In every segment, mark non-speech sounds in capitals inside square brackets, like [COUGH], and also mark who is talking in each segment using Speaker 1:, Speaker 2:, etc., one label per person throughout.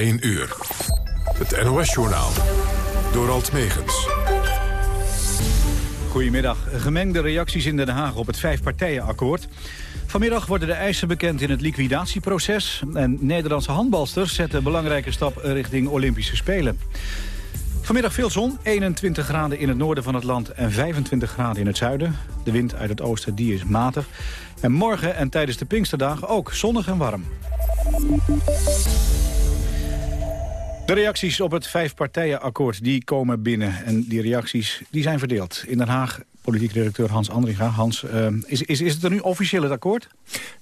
Speaker 1: 1 uur. Het NOS-journaal. Door Alt Megens.
Speaker 2: Goedemiddag. Gemengde reacties in Den Haag op het vijfpartijenakkoord. Vanmiddag worden de eisen bekend in het liquidatieproces. En Nederlandse handbalsters zetten een belangrijke stap richting Olympische Spelen. Vanmiddag veel zon, 21 graden in het noorden van het land en 25 graden in het zuiden. De wind uit het oosten die is matig. En morgen en tijdens de Pinksterdagen ook zonnig en warm. De reacties op het vijfpartijenakkoord die komen binnen. En die reacties die zijn verdeeld. In Den Haag politiek redacteur Hans Andringa. Hans, uh, is, is, is het er nu officieel het akkoord?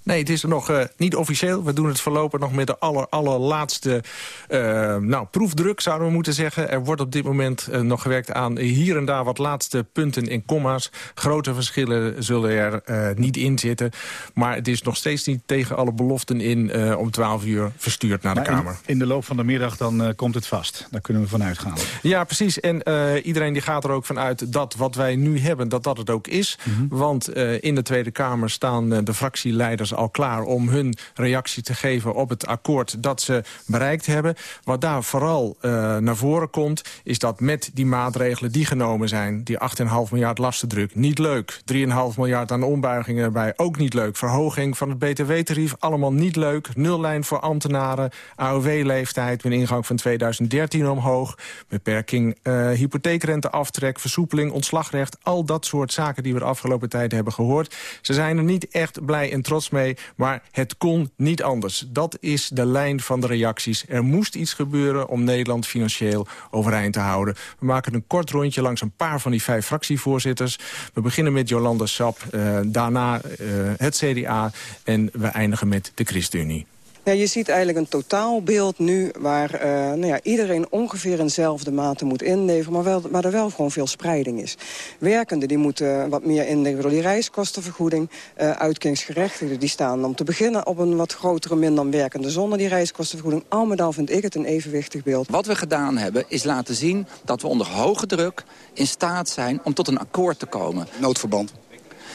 Speaker 3: Nee, het is er nog uh, niet officieel. We doen het voorlopig nog met de aller, allerlaatste uh, nou, proefdruk, zouden we moeten zeggen. Er wordt op dit moment nog gewerkt aan hier en daar wat laatste punten in comma's. Grote verschillen zullen er niet in zitten. Maar het is nog steeds niet tegen alle beloften in om 12 uur verstuurd naar de Kamer.
Speaker 2: In, in, de loop van de middag dan komt het vast. Daar kunnen we vanuit gaan.
Speaker 3: Ja, precies. En iedereen die gaat er ook vanuit dat wat wij nu hebben dat dat het ook is. Mhm. Want uh, in de Tweede Kamer staan uh, de fractieleiders al klaar... om hun reactie te geven op het akkoord dat ze bereikt hebben. Wat daar vooral uh, naar voren komt... is dat met die maatregelen die genomen zijn... die 8,5 miljard lastendruk, niet leuk. 3,5 miljard aan ombuigingen erbij, ook niet leuk. Verhoging van het btw-tarief, allemaal niet leuk. Nullijn voor ambtenaren, AOW-leeftijd... met ingang van 2013 omhoog. Beperking hypotheekrenteaftrek, versoepeling, ontslagrecht... al dat soort zaken die we de afgelopen tijd hebben gehoord. Ze zijn er niet echt blij en trots mee, maar het kon niet anders. Dat is de lijn van de reacties. Er moest iets gebeuren om Nederland financieel overeind te houden. We maken een kort rondje langs een paar van die vijf fractievoorzitters. We beginnen met Jolanda Sap, uh, daarna uh, het CDA en we eindigen met de ChristenUnie.
Speaker 4: Ja, je ziet eigenlijk een totaalbeeld nu waar uh, nou ja, iedereen ongeveer in dezelfde mate moet inleveren, maar wel, waar er wel gewoon veel spreiding is. Werkenden die moeten wat meer inleveren door die reiskostenvergoeding. Uh, uitkeringsgerechtigden die staan om te beginnen op een wat grotere min dan werkende zonder die reiskostenvergoeding. Al met al vind ik het een evenwichtig beeld.
Speaker 5: Wat we gedaan hebben is laten zien dat we onder hoge druk in staat zijn om tot een akkoord te komen.
Speaker 6: Noodverband.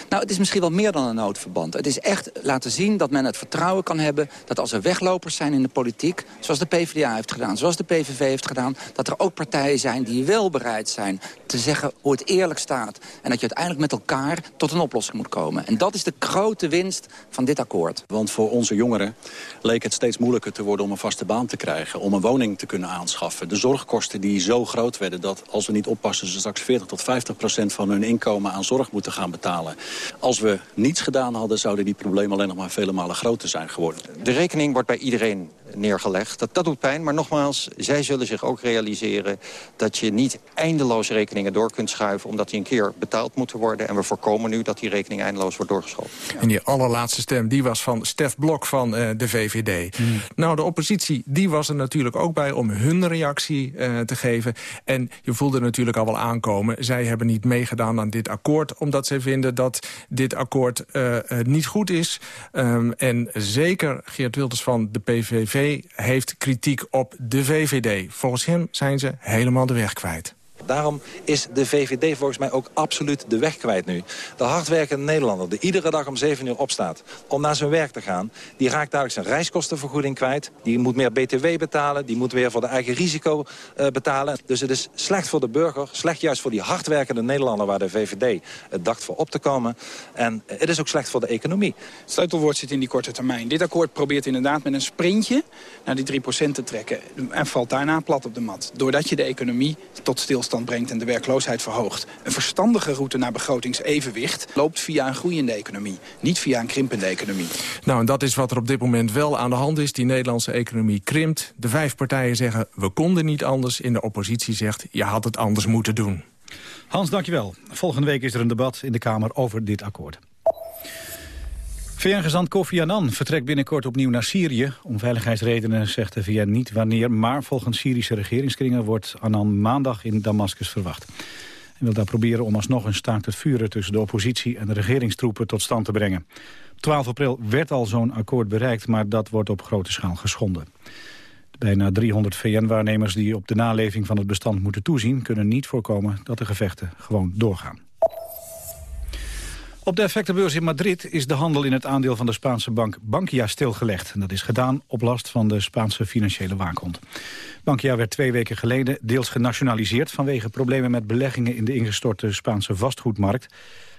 Speaker 5: Nou, het is misschien wel meer dan een noodverband. Het is echt laten zien dat men het vertrouwen kan hebben... dat als er weglopers zijn in de politiek, zoals de PvdA heeft gedaan... zoals de PVV heeft gedaan, dat er ook partijen zijn die wel bereid zijn... te zeggen hoe het eerlijk staat. En dat je uiteindelijk met elkaar tot een oplossing moet komen. En dat is de grote winst van dit akkoord.
Speaker 7: Want voor onze jongeren leek het steeds moeilijker te worden om een vaste baan te krijgen. Om een woning te kunnen aanschaffen. De zorgkosten die zo groot werden dat als we niet oppassen... ze straks 40 tot 50 procent van hun inkomen aan zorg moeten gaan betalen. Als we niets gedaan hadden, zouden die problemen alleen nog maar vele malen groter zijn geworden.
Speaker 8: De rekening wordt bij iedereen neergelegd. Dat, dat doet pijn, maar nogmaals, zij zullen zich ook realiseren... dat je niet eindeloos rekeningen door kunt schuiven... omdat die een keer betaald moeten worden. En we voorkomen nu dat die rekening eindeloos wordt doorgeschoven.
Speaker 3: En die allerlaatste stem, die was van Stef Blok van uh, de VVD. Hmm. Nou, de oppositie, die was er natuurlijk ook bij om hun reactie uh, te geven. En je voelde natuurlijk al wel aankomen. Zij hebben niet meegedaan aan dit akkoord... omdat zij vinden dat dit akkoord uh, niet goed is. Um, en zeker Geert Wilders van de PVV heeft kritiek op de VVD. Volgens hem zijn ze helemaal de weg kwijt.
Speaker 9: Daarom is de VVD volgens mij ook absoluut de weg kwijt nu. De hardwerkende Nederlander die iedere dag om 7 uur opstaat om naar zijn werk te gaan... die raakt dadelijk zijn reiskostenvergoeding kwijt. Die moet meer BTW betalen, die moet weer voor de eigen risico uh, betalen. Dus het is slecht voor de burger, slecht juist voor die hardwerkende Nederlander... waar de VVD het dacht voor op te komen. En het is ook slecht voor de economie.
Speaker 10: Het sleutelwoord zit in die korte termijn. Dit akkoord probeert inderdaad met een sprintje naar die 3% te trekken... en valt daarna plat op de mat. Doordat je de economie tot stilstand brengt en de werkloosheid verhoogt. Een verstandige route naar begrotingsevenwicht loopt via een groeiende economie. Niet via een krimpende economie.
Speaker 3: Nou, en dat is wat er op dit moment wel aan de hand is. Die Nederlandse economie krimpt. De vijf partijen zeggen, we konden niet anders. In de oppositie zegt, je had het anders moeten doen.
Speaker 2: Hans, dankjewel. Volgende week is er een debat in de Kamer over dit akkoord. VN-gezant Kofi Annan vertrekt binnenkort opnieuw naar Syrië. Om veiligheidsredenen zegt de VN niet wanneer... maar volgens Syrische regeringskringen wordt Annan maandag in Damascus verwacht. Hij wil daar proberen om alsnog een staakt het vuren... tussen de oppositie en de regeringstroepen tot stand te brengen. Op 12 april werd al zo'n akkoord bereikt, maar dat wordt op grote schaal geschonden. De bijna 300 VN-waarnemers die op de naleving van het bestand moeten toezien... kunnen niet voorkomen dat de gevechten gewoon doorgaan. Op de effectenbeurs in Madrid is de handel in het aandeel van de Spaanse bank Bankia stilgelegd. En dat is gedaan op last van de Spaanse financiële waakhond. Bankia werd twee weken geleden deels genationaliseerd... vanwege problemen met beleggingen in de ingestorte Spaanse vastgoedmarkt.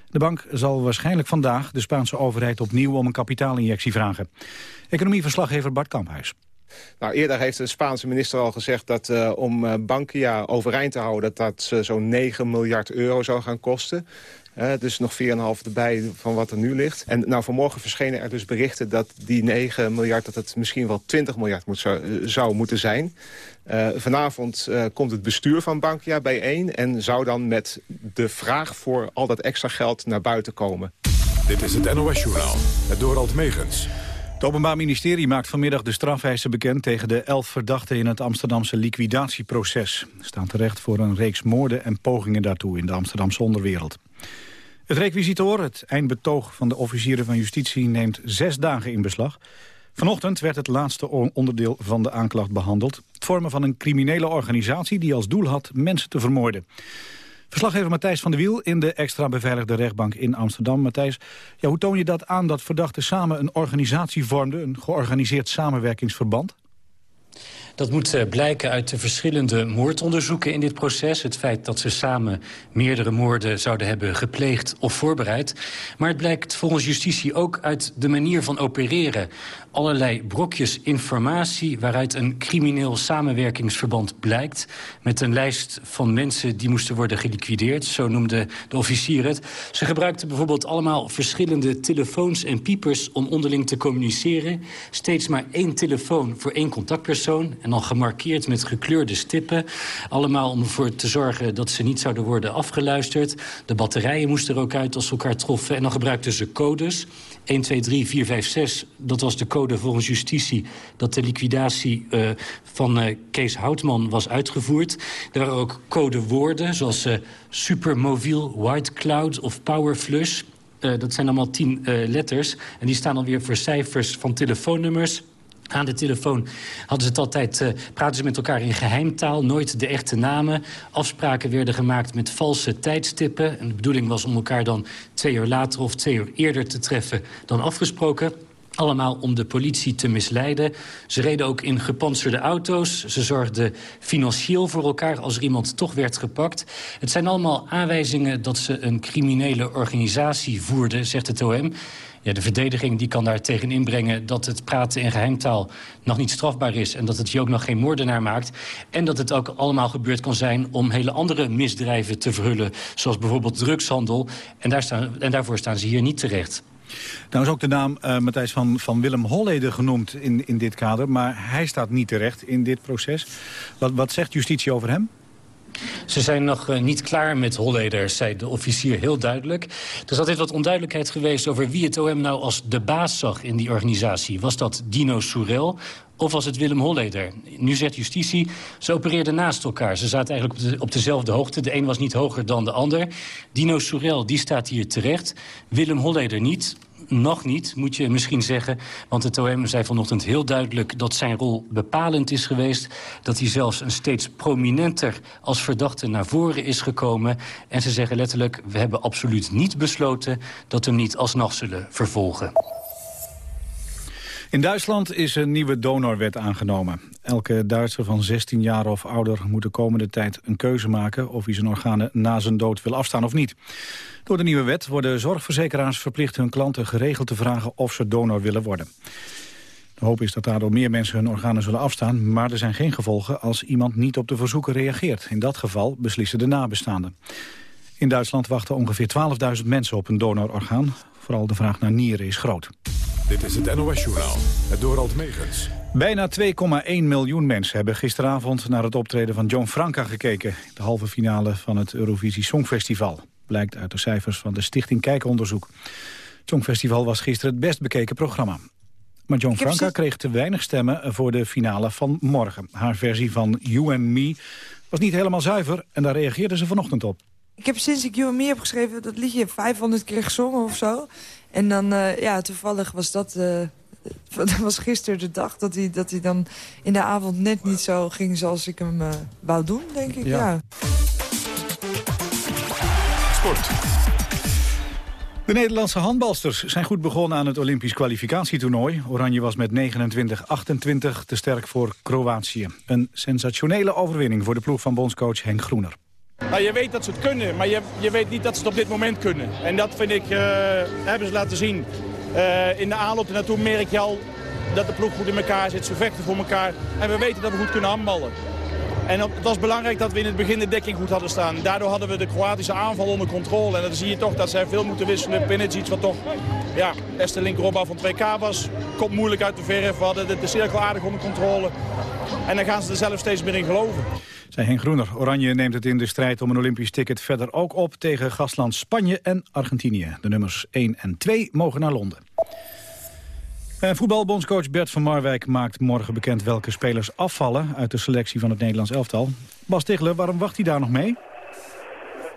Speaker 2: De bank zal waarschijnlijk vandaag de Spaanse overheid opnieuw om een kapitaalinjectie vragen. Economieverslaggever Bart Kamphuis.
Speaker 11: Nou, eerder heeft de Spaanse minister al gezegd dat uh, om uh, Bankia overeind te houden... dat dat uh, zo'n 9 miljard euro zou gaan kosten. Dus nog 4,5 erbij van wat er nu ligt. En nou, vanmorgen verschenen er dus berichten dat die 9 miljard... dat het misschien wel 20 miljard moet, zou, zou moeten zijn. Uh, vanavond uh, komt het bestuur van Bankia bijeen... en zou dan met de vraag voor al dat extra geld naar buiten komen.
Speaker 1: Dit is het NOS Journaal, het Dorald Megens.
Speaker 2: Het Openbaar Ministerie maakt vanmiddag de strafeisen bekend... tegen de elf verdachten in het Amsterdamse liquidatieproces. Ze staan terecht voor een reeks moorden en pogingen daartoe... in de Amsterdamse onderwereld. Het requisitor, het eindbetoog van de officieren van justitie... neemt zes dagen in beslag. Vanochtend werd het laatste onderdeel van de aanklacht behandeld. Het vormen van een criminele organisatie die als doel had mensen te vermoorden. Verslaggever Matthijs van der Wiel in de extra beveiligde rechtbank in Amsterdam. Matthijs, ja, hoe toon je dat aan dat verdachten samen een organisatie vormden... een georganiseerd samenwerkingsverband?
Speaker 12: Dat moet eh, blijken uit de verschillende moordonderzoeken in dit proces. Het feit dat ze samen meerdere moorden zouden hebben gepleegd of voorbereid. Maar het blijkt volgens justitie ook uit de manier van opereren. Allerlei brokjes informatie waaruit een crimineel samenwerkingsverband blijkt. Met een lijst van mensen die moesten worden geliquideerd. Zo noemde de officier het. Ze gebruikten bijvoorbeeld allemaal verschillende telefoons en piepers om onderling te communiceren. Steeds maar één telefoon voor één contactpersoon en dan gemarkeerd met gekleurde stippen. Allemaal om ervoor te zorgen dat ze niet zouden worden afgeluisterd. De batterijen moesten er ook uit als ze elkaar troffen. En dan gebruikten ze codes. 1, 2, 3, 4, 5, 6, dat was de code volgens justitie... dat de liquidatie uh, van uh, Kees Houtman was uitgevoerd. Er waren ook codewoorden, zoals uh, supermobiel, white cloud of power flush. dat zijn allemaal tien letters. En die staan dan weer voor cijfers van telefoonnummers aan de telefoon hadden ze het altijd, uh, praten ze met elkaar in geheimtaal, nooit de echte namen. Afspraken werden gemaakt met valse tijdstippen. En de bedoeling was om elkaar dan twee uur later of twee uur eerder te treffen dan afgesproken. Allemaal om de politie te misleiden. Ze reden ook in gepantserde auto's. Ze zorgden financieel voor elkaar als er iemand toch werd gepakt. Het zijn allemaal aanwijzingen dat ze een criminele organisatie voerden, zegt het OM. Ja, de verdediging die kan daar tegen inbrengen dat het praten in geheimtaal nog niet strafbaar is... en dat het je ook nog geen moordenaar maakt. En dat het ook allemaal gebeurd kan zijn om hele andere misdrijven te verhullen... zoals bijvoorbeeld drugshandel. En, daar staan, en daarvoor staan ze hier niet terecht.
Speaker 2: Nou is ook de naam uh, Matthijs van, van Willem Holleder genoemd in, in dit kader... maar hij staat niet terecht in dit proces. Wat, wat zegt justitie over hem?
Speaker 12: Ze zijn nog uh, niet klaar met Holleder, zei de officier heel duidelijk. Er is altijd wat onduidelijkheid geweest over wie het OM nou als de baas zag in die organisatie. Was dat Dino Soerel of was het Willem Holleder? Nu zegt justitie, ze opereerden naast elkaar. Ze zaten eigenlijk op, op dezelfde hoogte. De een was niet hoger dan de ander. Dino Soerel, die staat hier terecht. Willem Holleder niet nog niet, moet je misschien zeggen. Want het OM zei vanochtend heel duidelijk dat zijn rol bepalend is geweest. Dat hij zelfs een steeds prominenter als verdachte naar voren is gekomen. En ze zeggen letterlijk, we hebben absoluut niet besloten... dat we hem niet alsnog zullen vervolgen.
Speaker 2: In Duitsland is een nieuwe donorwet aangenomen. Elke Duitser van 16 jaar of ouder moet de komende tijd een keuze maken... of hij zijn organen na zijn dood wil afstaan of niet. Door de nieuwe wet worden zorgverzekeraars verplicht hun klanten geregeld te vragen of ze donor willen worden. De hoop is dat daardoor meer mensen hun organen zullen afstaan... maar er zijn geen gevolgen als iemand niet op de verzoeken reageert. In dat geval beslissen de nabestaanden. In Duitsland wachten ongeveer 12.000 mensen op een donororgaan. Vooral de vraag naar nieren is groot.
Speaker 1: Dit is het NOS-journaal, het Dorald Megens.
Speaker 2: Bijna 2,1 miljoen mensen hebben gisteravond naar het optreden van John Franca gekeken. De halve finale van het Eurovisie Songfestival. Blijkt uit de cijfers van de Stichting Kijkonderzoek. Het Songfestival was gisteren het best bekeken programma. Maar John Franca kreeg te weinig stemmen voor de finale van morgen. Haar versie van You and Me was niet helemaal zuiver en daar reageerden ze vanochtend op.
Speaker 13: Ik heb sinds ik You and Me heb geschreven dat liedje 500 keer gezongen of zo. En dan, uh, ja, toevallig was dat... Uh, [LAUGHS] dat was gisteren de dag dat hij, dat hij dan in de avond net niet zo ging zoals ik hem uh, wou doen, denk ik. Ja.
Speaker 1: Sport.
Speaker 2: De Nederlandse handbalsters zijn goed begonnen aan het Olympisch kwalificatietoernooi. Oranje was met 29-28 te sterk voor Kroatië. Een sensationele overwinning voor de ploeg van bondscoach Henk Groener.
Speaker 13: Nou, je weet dat ze het kunnen, maar je, je weet niet dat ze het op dit moment kunnen. En dat vind ik, uh, hebben ze laten zien. Uh, in de aanloop ernaartoe merk je al dat de ploeg goed in elkaar zit. Ze vechten voor elkaar. En we weten dat we goed kunnen handballen. En het was belangrijk dat we in het begin de dekking goed hadden staan. Daardoor hadden we de Kroatische aanval onder controle. En dan zie je toch dat zij veel moeten wisselen. Iets wat toch ja, beste linkeropbouw van 2K was. Komt moeilijk uit de verf. We hadden de, de cirkel aardig onder controle. En dan gaan ze er zelf steeds meer in geloven.
Speaker 2: Zij Henk Groener. Oranje neemt het in de strijd om een Olympisch ticket verder ook op tegen gastland Spanje en Argentinië. De nummers 1 en 2 mogen naar Londen. En voetbalbondscoach Bert van Marwijk maakt morgen bekend welke spelers afvallen uit de selectie van het Nederlands elftal. Bas Tichler, waarom wacht hij daar nog mee?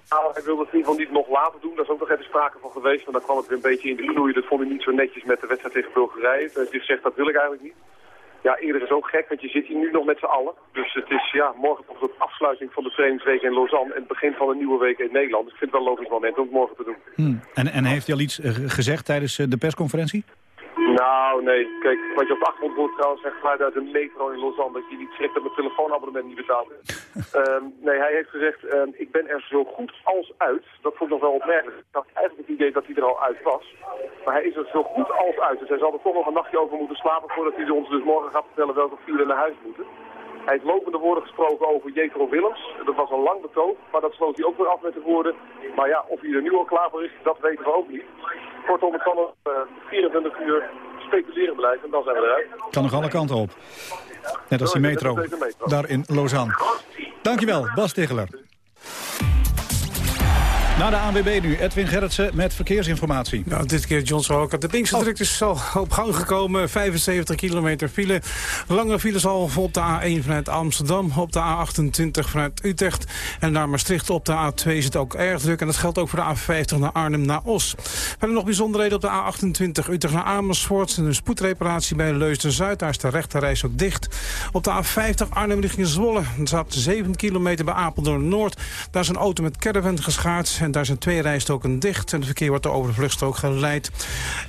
Speaker 14: Nou, hij wilde het in ieder geval niet nog later doen. Daar is ook nog even sprake van geweest. Maar dan kwam het weer een beetje in de knoei. Dat vond hij niet zo netjes met de wedstrijd tegen Bulgarije. Hij heeft gezegd, dat wil ik eigenlijk niet. Ja, eerder is ook gek, want je zit hier nu nog met z'n allen. Dus het is ja, morgen toch de afsluiting van de trainingsweek in Lausanne... en het begin van een nieuwe week in Nederland. Ik vind het wel een logisch moment om het morgen te doen.
Speaker 2: Hmm. En, en heeft hij al iets eh, gezegd tijdens eh, de persconferentie?
Speaker 14: Nou, nee. Kijk, wat je op de achtergrond hoort trouwens zegt geluid uit een metro in Lausanne... dat je niet schrikt dat mijn telefoonabonnement niet betaalt. um, [LAUGHS] nee, hij heeft gezegd, um, ik ben er zo goed als uit. Dat vond ik nog wel opmerkelijk. Ik had eigenlijk het idee dat hij er al uit was. Maar hij is er zo goed als uit. Dus hij zal er toch nog een nachtje over moeten slapen... voordat hij ons dus morgen gaat vertellen welke vier naar huis moeten. Hij heeft lopende woorden gesproken over Jetro Willems. Dat was een lang betoog, maar dat sloot hij ook weer af met de woorden. Maar ja, of hij er nu al klaar voor is, dat weten we ook niet. Kortom, het kan nog uh, 24 uur speculeren blijven en dan zijn we eruit.
Speaker 2: Kan nog alle kanten op. Net als de metro, daar in Lausanne. Dankjewel, Bas Tegeler. Na de ANWB nu, Edwin Gerritsen met verkeersinformatie.
Speaker 15: Nou, dit keer John Stroker. De Pinkse drukte is al op gang gekomen. 75 kilometer file. Lange files al op de A1 vanuit Amsterdam. Op de A28 vanuit Utrecht. En naar Maastricht op de A2 zit ook erg druk. En dat geldt ook voor de A50 naar Arnhem naar Os. Verder nog bijzonderheden op de A28 Utrecht naar Amersfoort. Een spoedreparatie bij Leusden-Zuid. Daar is de rechterreis ook dicht. Op de A50 Arnhem richting Zwolle. Er staat 7 kilometer bij Apeldoorn-Noord. Daar is een auto met caravan geschaard. En daar zijn twee rijstoken dicht. En het verkeer wordt over de vluchtstrook geleid.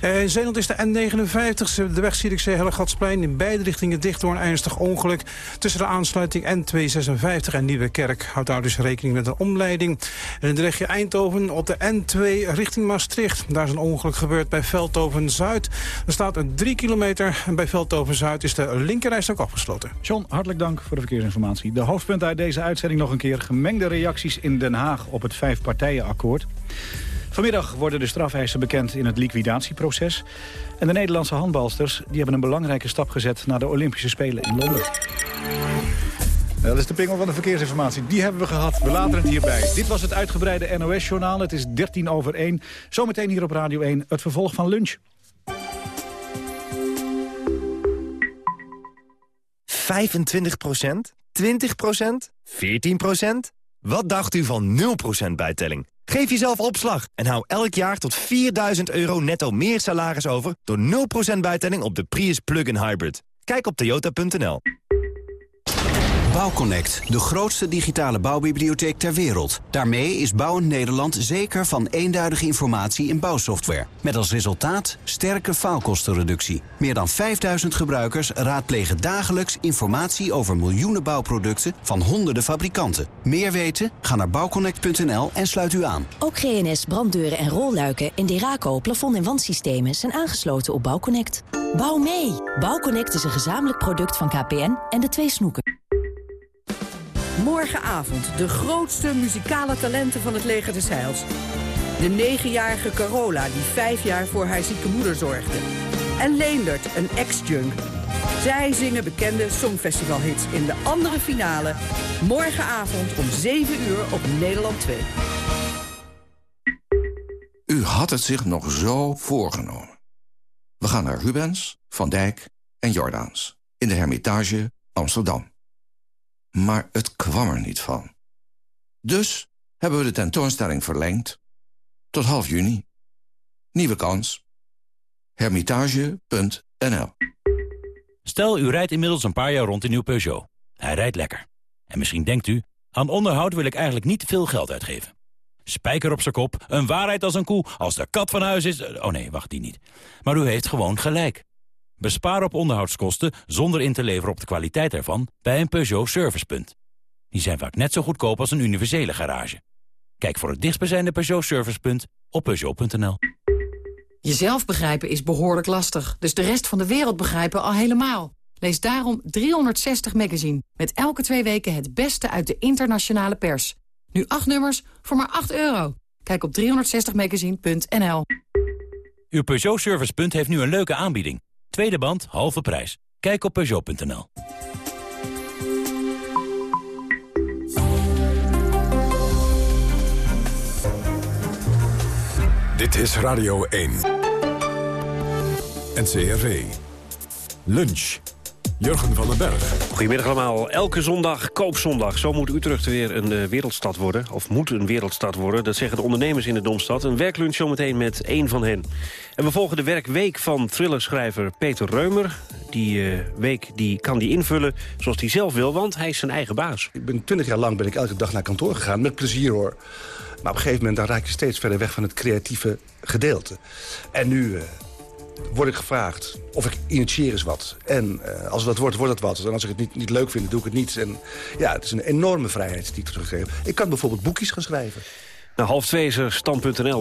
Speaker 15: Uh, in Zeeland is de N59, de weg Zierikzee Hellegatsplein... in beide richtingen dicht door een ernstig ongeluk. Tussen de aansluiting N256 en Nieuwekerk. Houdt daar dus rekening met een omleiding. En in de regio Eindhoven op de N2 richting Maastricht. Daar is een ongeluk gebeurd bij Veldhoven-Zuid. Er staat een 3 kilometer en bij Veldhoven-Zuid is de linkerrijstok afgesloten.
Speaker 2: John, hartelijk dank voor de verkeersinformatie. De hoofdpunten uit deze uitzending nog een keer. Gemengde reacties in Den Haag op het vijfpartijenakkoord akkoord. Vanmiddag worden de strafeisen bekend in het liquidatieproces. En de Nederlandse handbalsters die hebben een belangrijke stap gezet... naar de Olympische Spelen in Londen. Dat is de pingel van de verkeersinformatie. Die hebben we gehad. We laten het hierbij. Dit was het uitgebreide NOS-journaal. Het is 13 over 1. Zometeen hier op Radio 1 het vervolg van lunch.
Speaker 16: 25% 20% 14% Wat dacht u van 0% bijtelling? Geef jezelf opslag en hou elk jaar tot 4000 euro netto meer salaris over... door 0% bijtelling op de Prius Plug-in Hybrid. Kijk op toyota.nl.
Speaker 17: Bouwconnect, de grootste digitale bouwbibliotheek ter wereld. Daarmee is Bouwend Nederland zeker van eenduidige informatie in bouwsoftware. Met als resultaat sterke faalkostenreductie. Meer dan 5000 gebruikers raadplegen dagelijks informatie over miljoenen bouwproducten van honderden fabrikanten. Meer weten? Ga naar bouwconnect.nl en sluit u aan.
Speaker 18: Ook GNS branddeuren en rolluiken in Deraco plafond- en wandsystemen zijn aangesloten op Bouwconnect. Bouw mee! Bouwconnect is een gezamenlijk product van KPN en de twee snoeken.
Speaker 19: Morgenavond de grootste muzikale talenten van het leger des Heils. De negenjarige Carola die vijf jaar voor haar zieke moeder zorgde. En Leendert, een ex-junk. Zij zingen bekende songfestivalhits in de andere finale. Morgenavond om 7 uur op Nederland 2.
Speaker 5: U had het zich nog zo voorgenomen. We gaan naar Rubens, Van Dijk en Jordaans. In de Hermitage Amsterdam. Maar het kwam er niet van. Dus hebben we de tentoonstelling verlengd tot half juni. Nieuwe kans. Hermitage.nl
Speaker 20: Stel, u rijdt inmiddels een paar jaar rond in uw Peugeot. Hij rijdt lekker. En misschien denkt u, aan onderhoud wil ik eigenlijk niet veel geld uitgeven. spijker op zijn kop, een waarheid als een koe, als de kat van huis is... Oh nee, wacht, die niet. Maar u heeft gewoon gelijk. Bespaar op onderhoudskosten zonder in te leveren op de kwaliteit ervan... bij een Peugeot Servicepunt. Die zijn vaak net zo goedkoop als een universele garage. Kijk voor het dichtstbijzijnde Peugeot Servicepunt op Peugeot.nl.
Speaker 21: Jezelf begrijpen is behoorlijk lastig, dus de rest van de wereld begrijpen al helemaal. Lees daarom 360 Magazine, met elke twee weken het beste uit de internationale pers. Nu acht nummers voor maar 8 euro. Kijk op 360magazine.nl.
Speaker 20: Uw Peugeot Servicepunt heeft nu een leuke aanbieding. Tweede band, halve prijs. Kijk op Peugeot.nl.
Speaker 1: Dit is Radio 1. NCRV. Lunch. Jurgen van den Berg.
Speaker 22: Goedemiddag allemaal. Elke zondag koopzondag. Zo moet Utrecht weer een uh, wereldstad worden. Of moet een wereldstad worden. Dat zeggen de ondernemers in de Domstad. Een werklunch zometeen met één van hen. En we volgen de werkweek van thrillerschrijver Peter Reumer. Die uh, week die kan die invullen zoals hij zelf wil, want hij is zijn eigen baas.
Speaker 23: Ik ben twintig jaar lang ben ik elke dag naar kantoor gegaan. Met plezier hoor. Maar op een gegeven moment dan raak je steeds verder weg van het creatieve gedeelte. En nu uh, word ik gevraagd of ik initieer eens wat. En uh, als wat wordt, wordt het wat. En als ik het niet, niet leuk vind, doe ik het niet. En ja, het is een enorme vrijheid die ik teruggeef. Ik kan bijvoorbeeld boekjes gaan schrijven.
Speaker 22: Nou, half twee is er.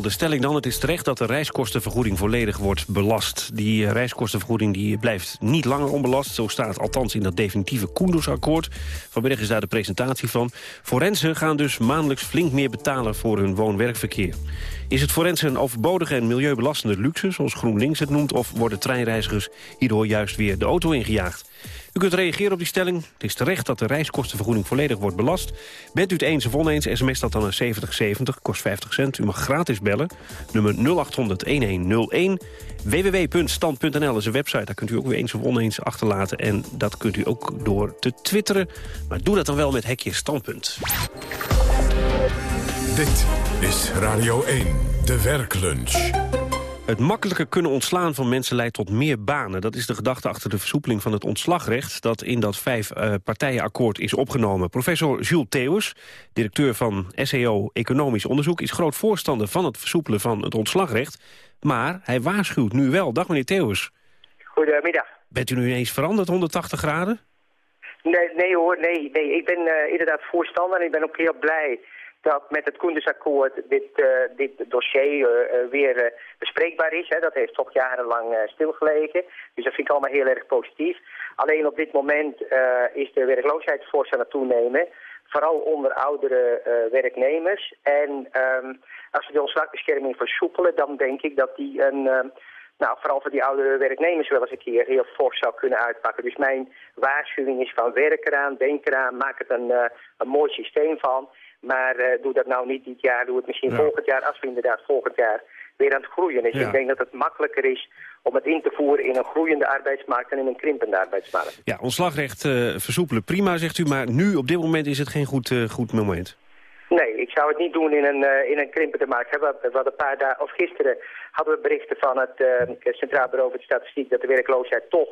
Speaker 22: De stelling dan, het is terecht dat de reiskostenvergoeding volledig wordt belast. Die uh, reiskostenvergoeding die blijft niet langer onbelast. Zo staat althans in dat definitieve Koendersakkoord. Vanmiddag is daar de presentatie van. Forensen gaan dus maandelijks flink meer betalen voor hun woon-werkverkeer. Is het forensen een overbodige en milieubelastende luxe, zoals GroenLinks het noemt... of worden treinreizigers hierdoor juist weer de auto ingejaagd? U kunt reageren op die stelling. Het is terecht dat de reiskostenvergoeding volledig wordt belast. Bent u het eens of oneens, sms dat dan naar 7070, kost 50 cent. U mag gratis bellen, nummer 0800-1101. www.stand.nl is een website, daar kunt u ook weer eens of oneens achterlaten. En dat kunt u ook door te twitteren. Maar doe dat dan wel met hekje standpunt.
Speaker 1: Dit is Radio 1, de werklunch.
Speaker 22: Het makkelijker kunnen ontslaan van mensen leidt tot meer banen. Dat is de gedachte achter de versoepeling van het ontslagrecht... dat in dat vijf uh, partijenakkoord is opgenomen. Professor Jules Theus, directeur van SEO Economisch Onderzoek... is groot voorstander van het versoepelen van het ontslagrecht. Maar hij waarschuwt nu wel. Dag meneer Theus.
Speaker 24: Goedemiddag.
Speaker 22: Bent u nu ineens veranderd 180 graden?
Speaker 24: Nee, nee hoor, nee. nee. Ik ben uh, inderdaad voorstander en ik ben ook heel blij dat met het Koendersakkoord dit, uh, dit dossier uh, weer uh, bespreekbaar is. Hè. Dat heeft toch jarenlang stilgelegen. Dus dat vind ik allemaal heel erg positief. Alleen op dit moment is de werkloosheid fors aan het toenemen. Vooral onder oudere werknemers. En um, als we de ontslagbescherming versoepelen, dan denk ik dat die een... nou, vooral voor die oudere werknemers wel eens een keer heel fors zou kunnen uitpakken. Dus mijn waarschuwing is van werk eraan, denk eraan, maak het een, een mooi systeem van... Maar uh, doe dat nou niet dit jaar, doe het misschien ja. volgend jaar, als we inderdaad volgend jaar weer aan het groeien is. Ja. Ik denk dat het makkelijker is om het in te voeren in een groeiende arbeidsmarkt en in een krimpende arbeidsmarkt.
Speaker 22: Ja, ontslagrecht uh, versoepelen prima, zegt u, maar nu op dit moment is het geen goed, uh, goed moment.
Speaker 24: Nee, ik zou het niet doen in een, uh, in een krimpende markt. We hadden een paar dagen, of gisteren hadden we berichten van het Centraal Bureau voor de Statistiek dat de werkloosheid toch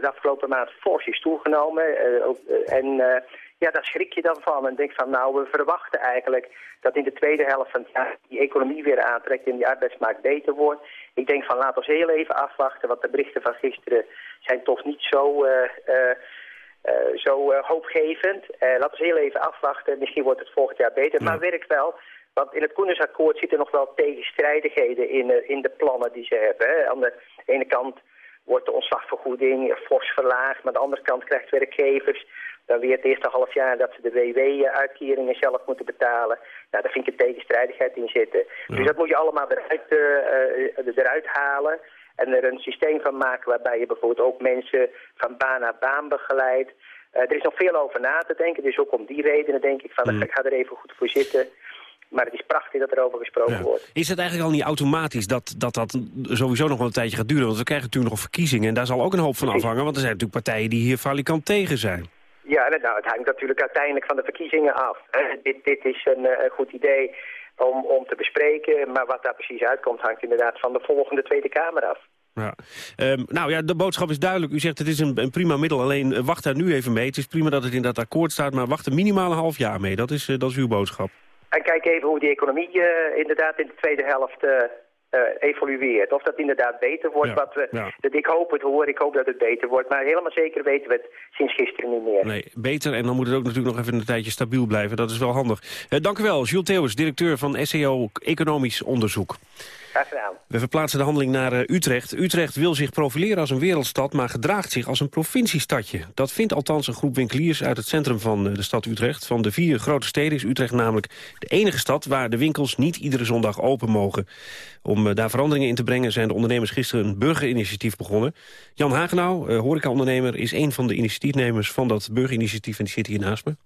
Speaker 24: de afgelopen maand fors is toegenomen. Ook, en ja, daar schrik je dan van en denk van nou, we verwachten eigenlijk dat in de tweede helft van het jaar die economie weer aantrekt en die arbeidsmarkt beter wordt. Ik denk van laten we heel even afwachten, want de berichten van gisteren zijn toch niet zo, uh, uh, uh, zo hoopgevend. laten we heel even afwachten, misschien wordt het volgend jaar beter, ja. maar werkt wel. Want in het Koendersakkoord zitten nog wel tegenstrijdigheden in, in de plannen die ze hebben. Hè. Aan de ene kant wordt de ontslagvergoeding fors verlaagd, maar aan de andere kant krijgt werkgevers dan weer het eerste half jaar dat ze de WW-uitkeringen zelf moeten betalen. Nou, daar vind ik een tegenstrijdigheid in zitten. Ja. Dus dat moet je allemaal eruit, uh, eruit halen. En er een systeem van maken waarbij je bijvoorbeeld ook mensen van baan naar baan begeleidt. Uh, er is nog veel over na te denken, dus ook om die redenen denk ik van, mm. ik ga er even goed voor zitten. Maar het is prachtig dat er over gesproken ja. wordt.
Speaker 22: Is het eigenlijk al niet automatisch dat, dat dat sowieso nog wel een tijdje gaat duren? Want we krijgen natuurlijk nog verkiezingen en daar zal ook een hoop van afhangen. Want er zijn natuurlijk partijen die hier falikant tegen zijn.
Speaker 24: Ja, nou, het hangt natuurlijk uiteindelijk van de verkiezingen af. [CLEARS THROAT] dit, dit is een, een goed idee om, om te bespreken, maar wat daar precies uitkomt hangt inderdaad van de volgende Tweede Kamer af.
Speaker 22: Ja. Um, nou ja, de boodschap is duidelijk. U zegt het is een, een prima middel, alleen uh, wacht daar nu even mee. Het is prima dat het in dat akkoord staat, maar wacht er minimaal een half jaar mee. Dat is, uh, dat is uw boodschap.
Speaker 24: En kijk even hoe die economie inderdaad in de tweede helft evolueert. Of dat inderdaad beter wordt.
Speaker 22: Ja,
Speaker 24: Wat we,
Speaker 22: ja.
Speaker 24: dat ik hoop het hoor, ik hoop dat het beter wordt. Maar helemaal zeker weten we het sinds gisteren niet meer.
Speaker 22: Nee, beter. En dan moet het ook natuurlijk nog even een tijdje stabiel blijven. Dat is wel handig. Eh, dank u wel, Jules Theeuwers, directeur van SEO Economisch Onderzoek. We verplaatsen de handeling naar eh, Utrecht. Utrecht wil zich profileren als een wereldstad, maar gedraagt zich als een provinciestadje. Dat vindt althans een groep winkeliers uit het centrum van eh, de stad Utrecht. Van de vier grote steden is Utrecht namelijk de enige stad... waar de winkels niet iedere zondag open mogen. Om eh, daar veranderingen in te brengen zijn de ondernemers gisteren een burgerinitiatief begonnen. Jan Hagenau, horecaondernemer, is een van de initiatiefnemers van dat burgerinitiatief... en die zit hier naast me.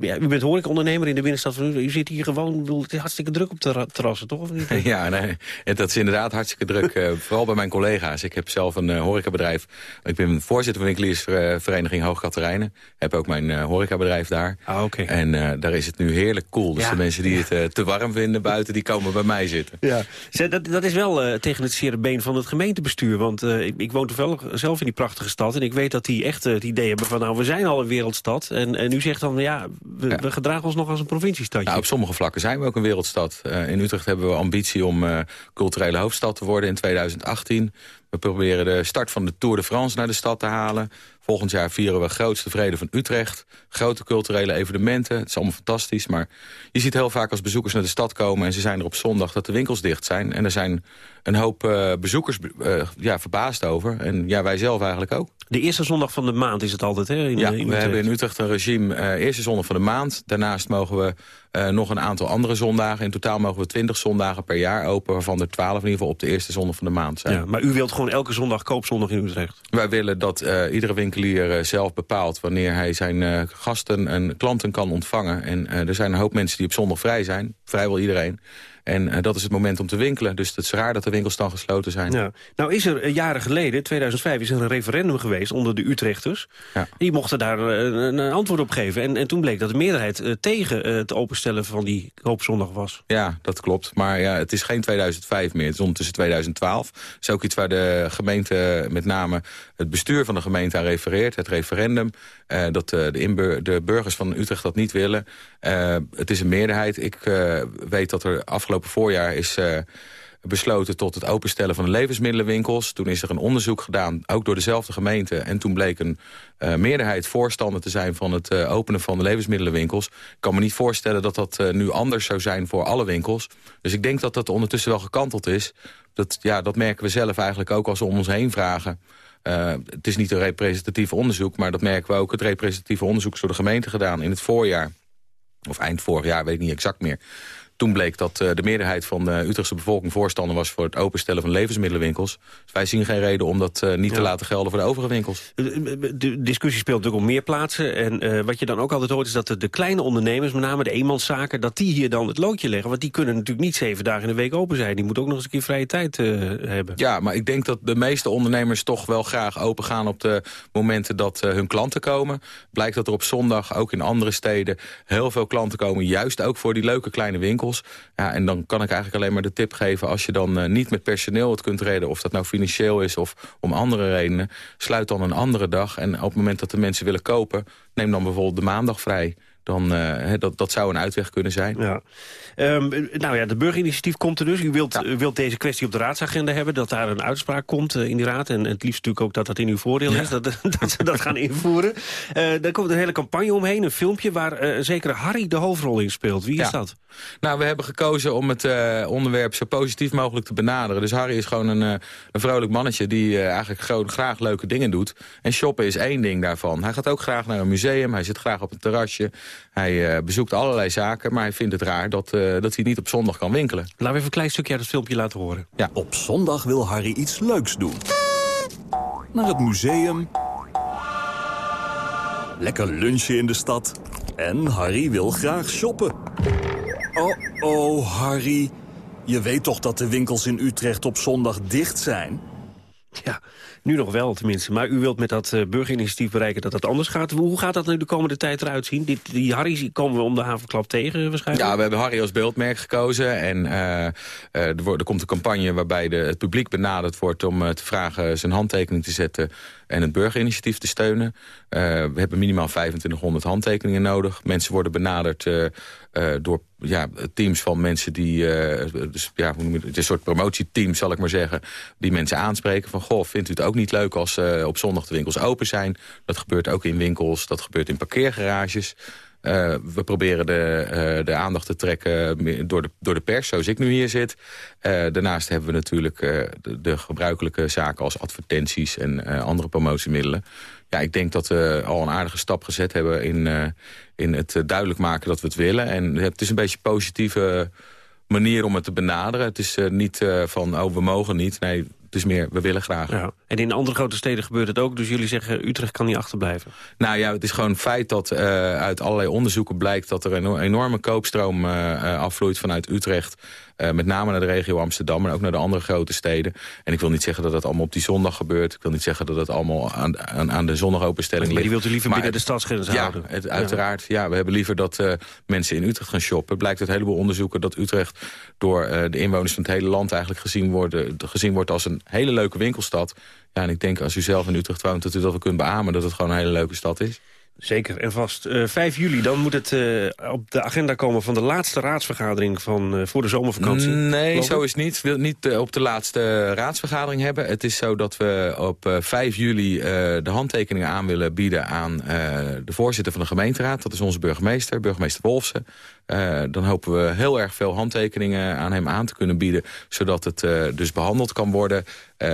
Speaker 22: Ja, u bent horecaondernemer in de binnenstad van. U zit hier gewoon, bedoel, het is hartstikke druk op de ra- terrassen, toch? Of niet? [LAUGHS]
Speaker 25: Ja, nee, en dat is inderdaad hartstikke druk. eh, vooral bij mijn collega's. Ik heb zelf een eh, horecabedrijf. Ik ben voorzitter van winkeliersvereniging Hoog Katerijnen. Heb ook mijn eh, horecabedrijf daar.
Speaker 22: Ah, oké.
Speaker 25: En daar is het nu heerlijk cool. Dus
Speaker 22: Ja.
Speaker 25: de mensen die het te warm vinden buiten, die komen bij mij zitten.
Speaker 22: Ja. Dat, dat is wel tegen het zere been van het gemeentebestuur. Want ik, ik woon toevallig zelf in die prachtige stad. En ik weet dat die echt het idee hebben van... nou, we zijn al een wereldstad. En, en u zegt dan, ja, we, we gedragen ons nog als een provinciestadje.
Speaker 25: Nou, op sommige vlakken zijn we ook een wereldstad. Eh, in Utrecht hebben we ambitie om eh, culturele hoofdstad te worden in 2018. We proberen de start van de Tour de France naar de stad te halen. Volgend jaar vieren we grootste vrede van Utrecht. Grote culturele evenementen. Het is allemaal fantastisch. Maar je ziet heel vaak als bezoekers naar de stad komen... en ze zijn er op zondag dat de winkels dicht zijn. En er zijn een hoop eh, bezoekers eh, ja, verbaasd over. En ja, wij zelf eigenlijk ook.
Speaker 22: De eerste zondag van de maand is het altijd, hè? In,
Speaker 25: Ja,
Speaker 22: in
Speaker 25: we hebben in Utrecht een regime eh, eerste zondag van de maand. Daarnaast mogen we eh, nog een aantal andere zondagen. In totaal mogen we 20 zondagen per jaar open... waarvan er 12 in ieder geval op de eerste zondag van de maand zijn.
Speaker 22: Ja, maar u wilt gewoon elke zondag koopzondag in Utrecht.
Speaker 25: Wij willen dat eh, iedere winkelier eh, zelf bepaalt... wanneer hij zijn gasten en klanten kan ontvangen. En er zijn een hoop mensen die op zondag vrij zijn. Vrijwel iedereen. En eh, dat is het moment om te winkelen. Dus het is raar dat de winkels dan gesloten zijn.
Speaker 22: Ja. Nou is er eh, jaren geleden, 2005, is er een referendum geweest onder de Utrechters.
Speaker 25: Ja.
Speaker 22: Die mochten daar eh, een, een antwoord op geven. En, en toen bleek dat de meerderheid tegen het openstellen van die koopzondag was.
Speaker 25: Ja, dat klopt. Maar ja, het is geen 2005 meer. Het is ondertussen 2012. Dat is ook iets waar de gemeente, met name het bestuur van de gemeente aan refereert. Het referendum. eh, dat eh, de, de burgers van Utrecht dat niet willen. Eh, het is een meerderheid. Ik weet dat er afgelopen voorjaar is... besloten tot het openstellen van de levensmiddelenwinkels. Toen is er een onderzoek gedaan, ook door dezelfde gemeente. En toen bleek een meerderheid voorstander te zijn van het openen van de levensmiddelenwinkels. Ik kan me niet voorstellen dat dat nu anders zou zijn voor alle winkels. Dus ik denk dat dat ondertussen wel gekanteld is. Dat, ja, dat merken we zelf eigenlijk ook als we om ons heen vragen. Eh, het is niet een representatief onderzoek, maar dat merken we ook. Het representatieve onderzoek is door de gemeente gedaan in het voorjaar. Of eind vorig jaar, weet ik niet exact meer. Toen bleek dat eh, de meerderheid van de Utrechtse bevolking voorstander was... voor het openstellen van levensmiddelenwinkels. Dus wij zien geen reden om dat eh, niet te laten gelden voor de overige winkels.
Speaker 22: De discussie speelt natuurlijk op meer plaatsen. En eh, wat je dan ook altijd hoort is dat de, de kleine ondernemers... met name de eenmanszaken, dat die hier dan het loodje leggen. Want die kunnen natuurlijk niet zeven dagen in de week open zijn. Die moeten ook nog eens een keer vrije tijd eh, hebben.
Speaker 25: Ja, maar ik denk dat de meeste ondernemers toch wel graag open gaan... op de momenten dat eh, hun klanten komen. Blijkt dat er op zondag, ook in andere steden... heel veel klanten komen, juist ook voor die leuke kleine winkels. Ja, en dan kan ik eigenlijk alleen maar de tip geven... als je dan eh, niet met personeel het kunt redden... of dat nou financieel is of om andere redenen... sluit dan een andere dag. En op het moment dat de mensen willen kopen... neem dan bijvoorbeeld de maandag vrij. Dan, eh, dat, dat zou een uitweg kunnen zijn.
Speaker 22: Ja. Ehm, nou ja, de burgerinitiatief komt er dus. U wilt, u wilt deze kwestie op de raadsagenda hebben, dat daar een uitspraak komt eh, in die raad. En het liefst natuurlijk ook dat dat in uw voordeel is, dat, [LAUGHS] dat ze dat gaan invoeren. Eh daar komt een hele campagne omheen, een filmpje waar eh, zekere Harry de hoofdrol in speelt. Wie is dat?
Speaker 25: Nou, we hebben gekozen om het eh, onderwerp zo positief mogelijk te benaderen. Dus Harry is gewoon een, eh, een vrolijk mannetje die eh, eigenlijk gewoon graag leuke dingen doet. En shoppen is één ding daarvan. Hij gaat ook graag naar een museum, hij zit graag op een terrasje. Hij eh, bezoekt allerlei zaken, maar hij vindt het raar dat, eh, dat hij niet op zondag kan winkelen.
Speaker 22: Laten we even een klein stukje uit het filmpje laten horen.
Speaker 25: Ja.
Speaker 26: Op zondag wil Harry iets leuks doen. Naar het museum. Lekker lunchen in de stad. En Harry wil graag shoppen. Oh, oh, Harry. Je weet toch dat de winkels in Utrecht op zondag dicht zijn?
Speaker 22: Ja, nu nog wel tenminste. Maar u wilt met dat eh, burgerinitiatief bereiken dat dat anders gaat. Hoe gaat dat nu de komende tijd eruit zien? Die, die Harry komen we om de havenklap tegen waarschijnlijk?
Speaker 25: Ja, we hebben Harry als beeldmerk gekozen. En eh, eh, er, wordt, er komt een campagne waarbij de, het publiek benaderd wordt... om te vragen zijn handtekening te zetten en het burgerinitiatief te steunen. we hebben minimaal 2500 handtekeningen nodig. Mensen worden benaderd door ja, teams van mensen die... dus, ja, hoe noem je het? een soort promotieteam, zal ik maar zeggen. Die mensen aanspreken van... goh, vindt u het ook niet leuk als op zondag de winkels open zijn? Dat gebeurt ook in winkels, dat gebeurt in parkeergarages... Uh, we proberen de, uh, de aandacht te trekken door de, door de pers, zoals ik nu hier zit. Uh, daarnaast hebben we natuurlijk de, de, gebruikelijke zaken als advertenties en andere promotiemiddelen. Ja, ik denk dat we al een aardige stap gezet hebben in, in het duidelijk maken dat we het willen. En het is een beetje positieve manier om het te benaderen. Het is niet van, oh, we mogen niet. Nee, het is meer, we willen graag.
Speaker 22: Ja. En in andere grote steden gebeurt het ook. Dus jullie zeggen, Utrecht kan niet achterblijven.
Speaker 25: Nou ja, het is gewoon feit dat uh, uit allerlei onderzoeken blijkt... dat er een enorme koopstroom uh, afvloeit vanuit Utrecht uh, met name naar de regio Amsterdam, maar ook naar de andere grote steden. En ik wil niet zeggen dat dat allemaal op die zondag gebeurt. Ik wil niet zeggen dat het allemaal aan, aan, aan de zondagopenstelling ligt.
Speaker 22: Maar die wilt u liever binnen de stadsgrenzen
Speaker 25: ja,
Speaker 22: houden?
Speaker 25: Het, uiteraard. Ja, we hebben liever dat uh, mensen in Utrecht gaan shoppen. Het blijkt uit een heleboel onderzoeken dat Utrecht door uh, de inwoners van het hele land eigenlijk gezien, worden, gezien wordt als een hele leuke winkelstad. Ja, en ik denk als u zelf in Utrecht woont dat u dat wel kunt beamen dat het gewoon een hele leuke stad is.
Speaker 22: Zeker en vast. Uh, eh, 5 juli, dan moet het uh, op de agenda komen van de laatste raadsvergadering van, uh, voor de zomervakantie.
Speaker 25: Nee, zo is het niet. We willen niet op de laatste raadsvergadering hebben. Het is zo dat we op 5 juli de handtekeningen aan willen bieden aan de voorzitter van de gemeenteraad. Dat is onze burgemeester, burgemeester Wolfsen. dan hopen we heel erg veel handtekeningen aan hem aan te kunnen bieden. Zodat het dus behandeld kan worden,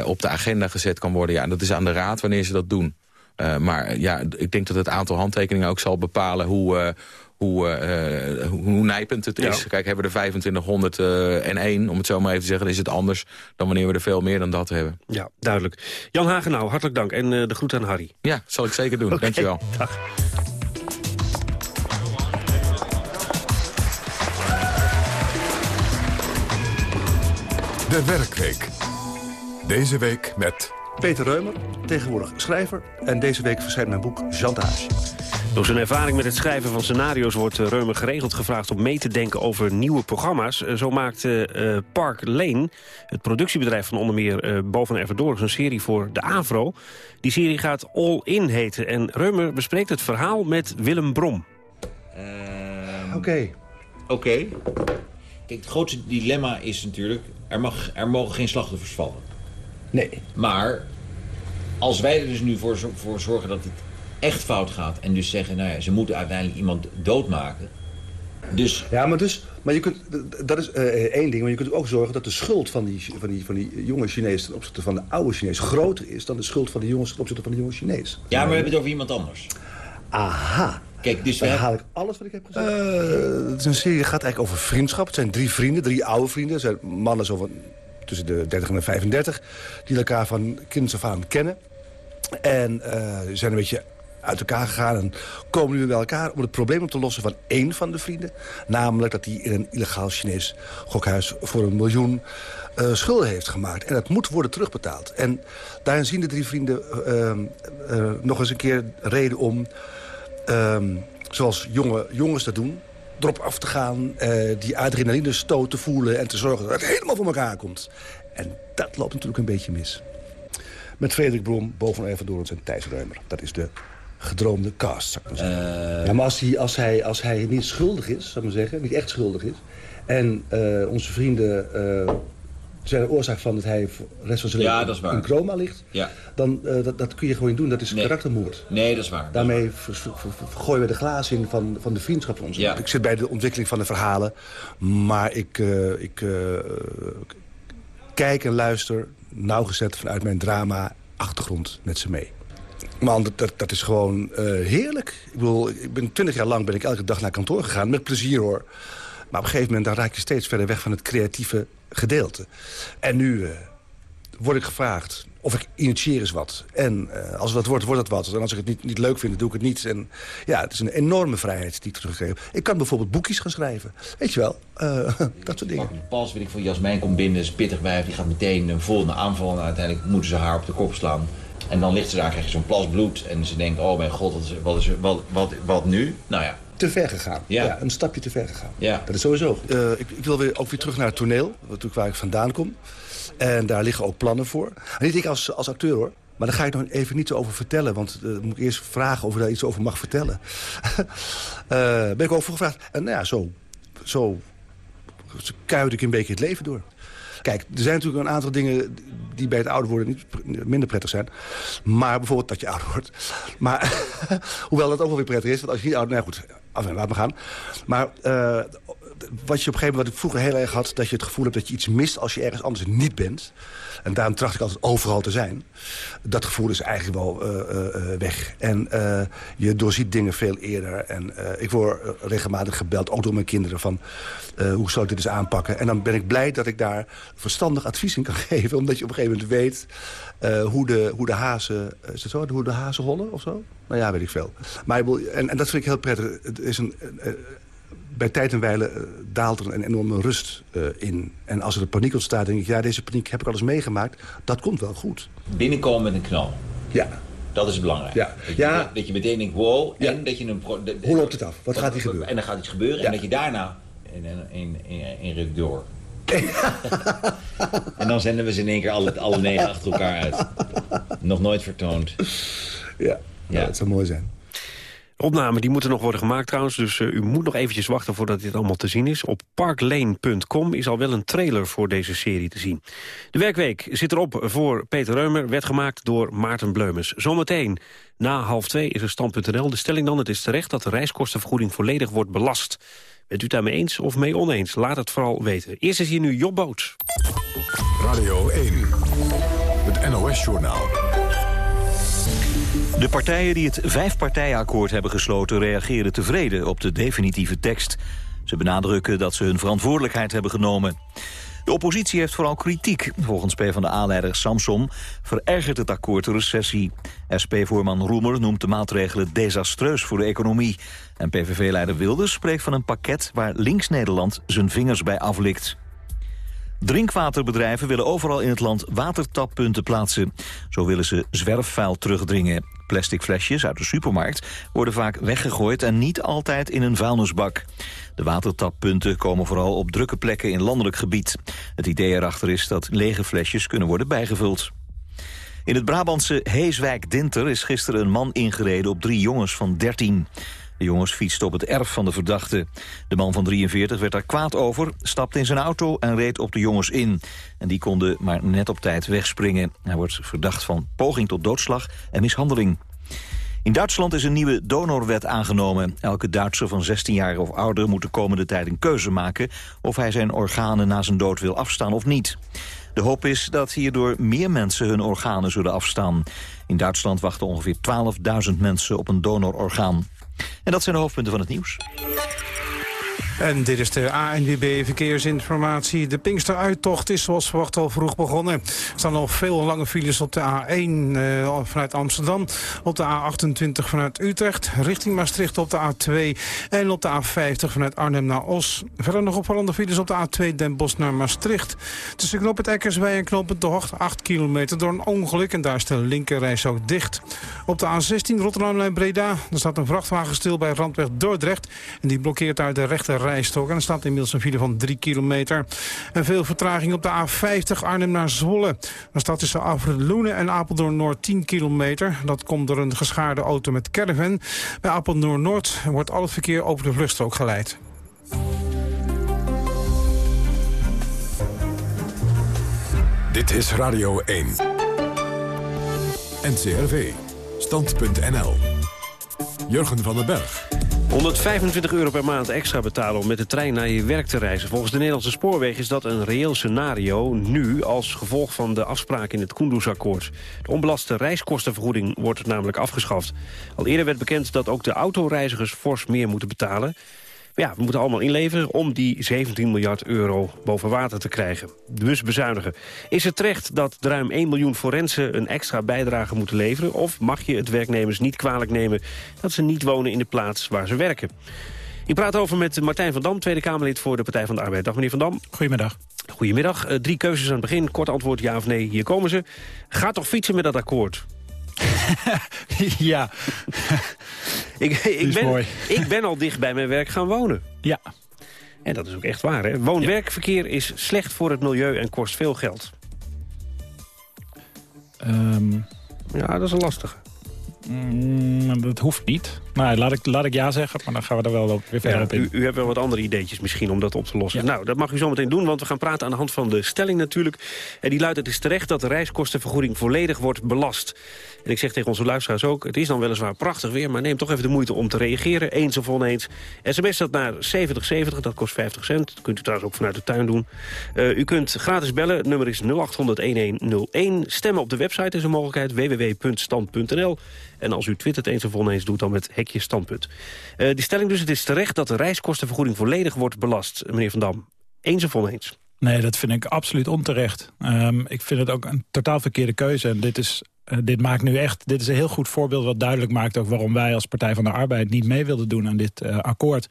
Speaker 25: op de agenda gezet kan worden. Ja, en dat is aan de raad wanneer ze dat doen. Uh, maar ja, ik denk dat het aantal handtekeningen ook zal bepalen hoe... Uh, hoe, uh, hoe nijpend het is. Kijk, hebben we er 2500 en 1, om het zo maar even te zeggen... is het anders dan wanneer we er veel meer dan dat hebben.
Speaker 22: Ja, duidelijk. Jan Hagenau, hartelijk dank. En de groet aan Harry.
Speaker 25: Ja, zal ik zeker doen. [LAUGHS] Okay, Dankjewel.
Speaker 22: Dag.
Speaker 1: De Werkweek. Deze week met...
Speaker 23: Peter Reumer, tegenwoordig schrijver. En deze week verschijnt mijn boek Chantage.
Speaker 22: Door zijn ervaring met het schrijven van scenario's wordt eh, Reumer geregeld gevraagd om mee te denken over nieuwe programma's. Eh, zo maakte uh, Park Lane, het productiebedrijf van onder meer uh, Boven Everdorix, een serie voor de AVRO. Die serie gaat All In heten en Reumer bespreekt het verhaal met Willem Brom.
Speaker 23: Uh, Oké.
Speaker 27: Oké. Kijk, het grootste dilemma is natuurlijk, er, mag, er mogen geen slachtoffers vallen.
Speaker 23: Nee.
Speaker 27: Maar als wij er dus nu voor, voor zorgen dat het echt fout gaat... en dus zeggen, nou ja, ze moeten uiteindelijk iemand doodmaken... Dus...
Speaker 23: Ja, maar, dus, maar je kunt, dat is uh, één ding. Maar je kunt ook zorgen dat de schuld van die, van die, van die jonge Chinees... ten opzichte van de oude Chinees groter is... dan de schuld van de jongens ten opzichte van de jonge Chinees.
Speaker 27: Ja, maar we hebben het over iemand anders.
Speaker 23: Aha.
Speaker 27: Kijk, dus
Speaker 23: Dan haal ik alles wat ik heb gezegd. Uh, het is een serie gaat eigenlijk over vriendschap. Het zijn drie vrienden, drie oude vrienden. Het zijn mannen zo van tussen de 30 en de 35... die elkaar van kinds af aan kennen. En uh, zijn een beetje uit elkaar gegaan en komen nu bij elkaar... om het probleem op te lossen van één van de vrienden. Namelijk dat hij in een illegaal Chinees gokhuis voor een miljoen uh, schulden heeft gemaakt. En dat moet worden terugbetaald. En daarin zien de drie vrienden uh, nog eens een keer reden om... Ehm, zoals jonge jongens dat doen erop af te gaan, uh, die adrenaline stoot te voelen... en te zorgen dat het helemaal voor elkaar komt. En dat loopt natuurlijk een beetje mis. Met Frederik Brom, Boven Everdorens en Thijs Reumer. Dat is de gedroomde cast, zou ik maar zeggen. Uh... Ja, maar als hij, als, hij, als hij niet schuldig is, zou ik maar zeggen, niet echt schuldig is... en uh, onze vrienden zijn de oorzaak van dat hij voor de rest van zijn
Speaker 27: ja,
Speaker 23: leven in chroma ligt...
Speaker 27: Ja.
Speaker 23: dan uh, dat, dat kun je gewoon doen. Dat is
Speaker 27: nee.
Speaker 23: karaktermoord.
Speaker 27: Nee, dat is waar.
Speaker 23: Daarmee gooien we de glazen in van, van de vriendschap van ons.
Speaker 27: Ja.
Speaker 23: Ik zit bij de ontwikkeling van de verhalen. Maar ik, uh, ik uh, kijk en luister nauwgezet vanuit mijn drama-achtergrond met ze mee. Man, dat, dat, dat is gewoon heerlijk. Ik bedoel, ik ben twintig jaar lang ben ik elke dag naar kantoor gegaan. Met plezier hoor. Maar op een gegeven moment dan raak je steeds verder weg van het creatieve gedeelte. En nu uh, word ik gevraagd of ik initieer eens wat. En uh, als het wordt, wordt het wat. En als ik het niet, niet leuk vind, doe ik het niet. En ja, het is een enorme vrijheid die ik. Ik kan bijvoorbeeld boekjes gaan schrijven. Weet je wel, uh, [LAUGHS] dat soort dingen.
Speaker 27: Pas, weet ik van Jasmijn komt binnen, is pittig wijf. Die gaat meteen een volgende aanval. En uiteindelijk moeten ze haar op de kop slaan. En dan ligt ze daar, krijg je zo'n plas bloed. En ze denkt, oh mijn god, wat, is, wat, wat, wat nu? Nou ja,
Speaker 23: te ver gegaan.
Speaker 27: Ja.
Speaker 23: ja. een stapje te ver gegaan.
Speaker 27: Ja.
Speaker 23: Dat is sowieso. Uh, ik, ik, wil weer, ook weer terug naar het toneel, natuurlijk waar ik vandaan kom. En daar liggen ook plannen voor. En niet ik als, als acteur hoor, Maar daar ga ik nog even niet over vertellen. Want uh, moet ik eerst vragen of ik daar iets over mag vertellen. uh, [LAUGHS] ben ik over gevraagd. En nou ja, zo, zo kuit ik een beetje het leven door. Kijk, er zijn natuurlijk een aantal dingen die bij het ouder worden niet minder prettig zijn. Maar bijvoorbeeld dat je ouder wordt. Maar, [LAUGHS] hoewel dat ook wel weer prettig is. Want als je niet ouder... Nou goed, af en laat me gaan. Maar uh, wat je op een gegeven moment, wat ik vroeger heel erg had... dat je het gevoel hebt dat je iets mist als je ergens anders niet bent. En daarom tracht ik altijd overal te zijn. Dat gevoel is eigenlijk wel uh, uh, weg. En je doorziet dingen veel eerder. En ik word regelmatig gebeld, ook door mijn kinderen... van hoe zou ik dit eens aanpakken. En dan ben ik blij dat ik daar verstandig advies in kan [LAUGHS] geven. Omdat je op een gegeven moment weet hoe, de, hoe de hazen... Is het zo? Hoe de hazen rollen of zo? Nou ja, weet ik veel. Maar, en, en dat vind ik heel prettig. Het is een bij tijd en wijle uh, daalt er een enorme rust uh, in. En als er een paniek ontstaat, denk ik... ja, deze paniek heb ik al eens meegemaakt. Dat komt wel goed.
Speaker 27: Binnenkomen met een knal.
Speaker 23: Ja.
Speaker 27: Dat is belangrijk.
Speaker 23: Ja.
Speaker 27: Dat, je,
Speaker 23: ja.
Speaker 27: dat je meteen denkt, wow,
Speaker 23: ja.
Speaker 27: en dat je een... De,
Speaker 23: Hoe loopt het af? Wat, wat gaat er gebeuren?
Speaker 27: En dan gaat iets gebeuren
Speaker 23: ja.
Speaker 27: en dat je daarna in, in, in, in ruk door. [LAUGHS] en dan zenden we ze in één keer alle, alle negen achter elkaar uit. Nog nooit vertoond.
Speaker 23: Ja, ja. dat zou mooi zijn.
Speaker 22: Opnamen die moeten nog worden gemaakt trouwens, dus uh, u moet nog eventjes wachten voordat dit allemaal te zien is. Op parklane.com is al wel een trailer voor deze serie te zien. De werkweek zit erop voor Peter Reumer, werd gemaakt door Maarten Bleumens. Zometeen na half twee is er stand.nl. De stelling dan, het is terecht dat de reiskostenvergoeding volledig wordt belast. Bent u daarmee eens of mee oneens? Laat het vooral weten. Eerst is hier nu Job.
Speaker 1: Radio 1, het NOS-journaal.
Speaker 28: De partijen die het vijfpartijenakkoord hebben gesloten... reageren tevreden op de definitieve tekst. Ze benadrukken dat ze hun verantwoordelijkheid hebben genomen. De oppositie heeft vooral kritiek. Volgens PvdA-leider Samson verergert het akkoord de recessie. SP-voorman Roemer noemt de maatregelen desastreus voor de economie. En PVV-leider Wilders spreekt van een pakket... waar links-Nederland zijn vingers bij aflikt. Drinkwaterbedrijven willen overal in het land watertappunten plaatsen. Zo willen ze zwerfvuil terugdringen. Plastic flesjes uit de supermarkt worden vaak weggegooid... en niet altijd in een vuilnisbak. De watertappunten komen vooral op drukke plekken in landelijk gebied. Het idee erachter is dat lege flesjes kunnen worden bijgevuld. In het Brabantse Heeswijk-Dinter is gisteren een man ingereden op drie jongens van 13. De jongens fietsten op het erf van de verdachte. De man van 43 werd daar kwaad over, stapte in zijn auto en reed op de jongens in. En die konden maar net op tijd wegspringen. Hij wordt verdacht van poging tot doodslag en mishandeling. In Duitsland is een nieuwe donorwet aangenomen. Elke Duitser van 16 jaar of ouder moet de komende tijd een keuze maken... of hij zijn organen na zijn dood wil afstaan of niet. De hoop is dat hierdoor meer mensen hun organen zullen afstaan. In Duitsland wachten ongeveer 12.000 mensen op een donororgaan. En dat zijn de hoofdpunten van het nieuws.
Speaker 15: En dit is de ANWB Verkeersinformatie. De Pinksteruittocht is zoals verwacht al vroeg begonnen. Er staan nog veel lange files op de A1 uh, vanuit Amsterdam. Op de A28 vanuit Utrecht. Richting Maastricht op de A2. En op de A50 vanuit Arnhem naar Os. Verder nog opvallende files op de A2 Den Bosch naar Maastricht. Tussen knop het Eckerswij en knop het De Hocht. 8 kilometer door een ongeluk. En daar is de linkerreis ook dicht. Op de A16 Rotterdam Breda. Er staat een vrachtwagen stil bij Randweg Dordrecht. En die blokkeert daar de rechter rijstok. En er staat inmiddels een file van 3 kilometer. En veel vertraging op de A50 Arnhem naar Zwolle. Er staat tussen Afreloenen en Apeldoorn Noord 10 kilometer. Dat komt door een geschaarde auto met caravan. Bij Apeldoorn Noord wordt al het verkeer over de vluchtstrook geleid.
Speaker 1: Dit is Radio 1. NCRV. Stand.nl. Jurgen van den Berg.
Speaker 22: 125 euro per maand extra betalen om met de trein naar je werk te reizen. Volgens de Nederlandse Spoorwegen is dat een reëel scenario... nu als gevolg van de afspraak in het Koendersakkoord. De onbelaste reiskostenvergoeding wordt namelijk afgeschaft. Al eerder werd bekend dat ook de autoreizigers fors meer moeten betalen. Maar ja, we moeten allemaal inleveren om die 17 miljard euro boven water te krijgen. Dus bezuinigen. Is het terecht dat ruim 1 miljoen forensen een extra bijdrage moeten leveren? Of mag je het werknemers niet kwalijk nemen dat ze niet wonen in de plaats waar ze werken? Ik praat over met Martijn van Dam, Tweede Kamerlid voor de Partij van de Arbeid. Dag meneer Van Dam.
Speaker 29: Goedemiddag.
Speaker 22: Goedemiddag. Uh, drie keuzes aan het begin. Kort antwoord ja of nee. Hier komen ze. Ga toch fietsen met dat akkoord? [LAUGHS]
Speaker 29: ja.
Speaker 22: ik, ik, ben, ik ben al dicht bij mijn werk gaan wonen.
Speaker 29: Ja.
Speaker 22: En dat is ook echt waar. hè? Woon-werkverkeer is slecht voor het milieu en kost veel geld.
Speaker 29: Um,
Speaker 22: Ja, dat is een lastige.
Speaker 29: Mm, dat hoeft niet. Nou, laat ik, laat ik ja zeggen, maar dan gaan we er wel weer verder
Speaker 22: Ja,
Speaker 29: op in.
Speaker 22: u, u hebt wel wat andere ideetjes misschien om dat op te lossen. Nou, dat mag u zo meteen doen, want we gaan praten aan de hand van de stelling natuurlijk. En die luidt, het is terecht dat de reiskostenvergoeding volledig wordt belast. En ik zeg tegen onze luisteraars ook, het is dan weliswaar prachtig weer... maar neem toch even de moeite om te reageren, eens of oneens. SMS dat naar 7070, dat kost 50 cent. Dat kunt u trouwens ook vanuit de tuin doen. Eh, u kunt gratis bellen, het nummer is 0800-1101. Stemmen op de website is een mogelijkheid, www.stand.nl. En als u twittert eens of oneens, doet dan met hekje standpunt. Eh, die stelling dus, het is terecht dat de reiskostenvergoeding volledig wordt belast. Meneer Van Dam, eens of oneens?
Speaker 29: Nee, dat vind ik absoluut onterecht. Ehm, ik vind het ook een totaal verkeerde keuze. En dit is, eh, dit maakt nu echt, dit is een heel goed voorbeeld wat duidelijk maakt ook waarom wij als Partij van de Arbeid niet mee wilden doen aan dit eh, akkoord.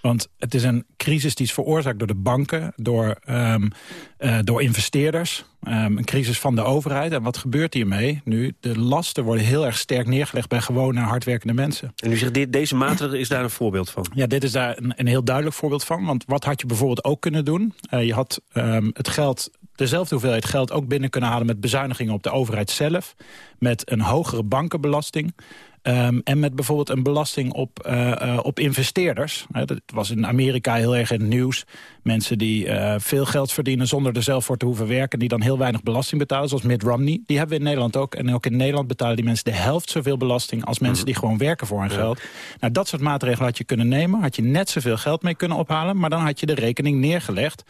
Speaker 29: Want het is een crisis die is veroorzaakt door de banken, door, ehm, eh, door investeerders. Ehm, een crisis van de overheid. En wat gebeurt hiermee nu? De lasten worden heel erg sterk neergelegd bij gewone hardwerkende mensen.
Speaker 22: En u zegt, dit, deze maatregel is daar een voorbeeld van?
Speaker 29: Ja, dit is daar een, een heel duidelijk voorbeeld van. Want wat had je bijvoorbeeld ook kunnen doen? Eh, je had ehm, het geld, dezelfde hoeveelheid geld ook binnen kunnen halen... met bezuinigingen op de overheid zelf. Met een hogere bankenbelasting. Ehm, en met bijvoorbeeld een belasting op, eh, eh, op investeerders. Dat was in Amerika heel erg in het nieuws. Mensen die eh, veel geld verdienen zonder er zelf voor te hoeven werken... die dan heel weinig belasting betalen, zoals Mitt Romney. Die hebben we in Nederland ook. En ook in Nederland betalen die mensen de helft zoveel belasting... als mensen die gewoon werken voor hun geld. Nou, dat soort maatregelen had je kunnen nemen. Had je net zoveel geld mee kunnen ophalen. Maar dan had je de rekening neergelegd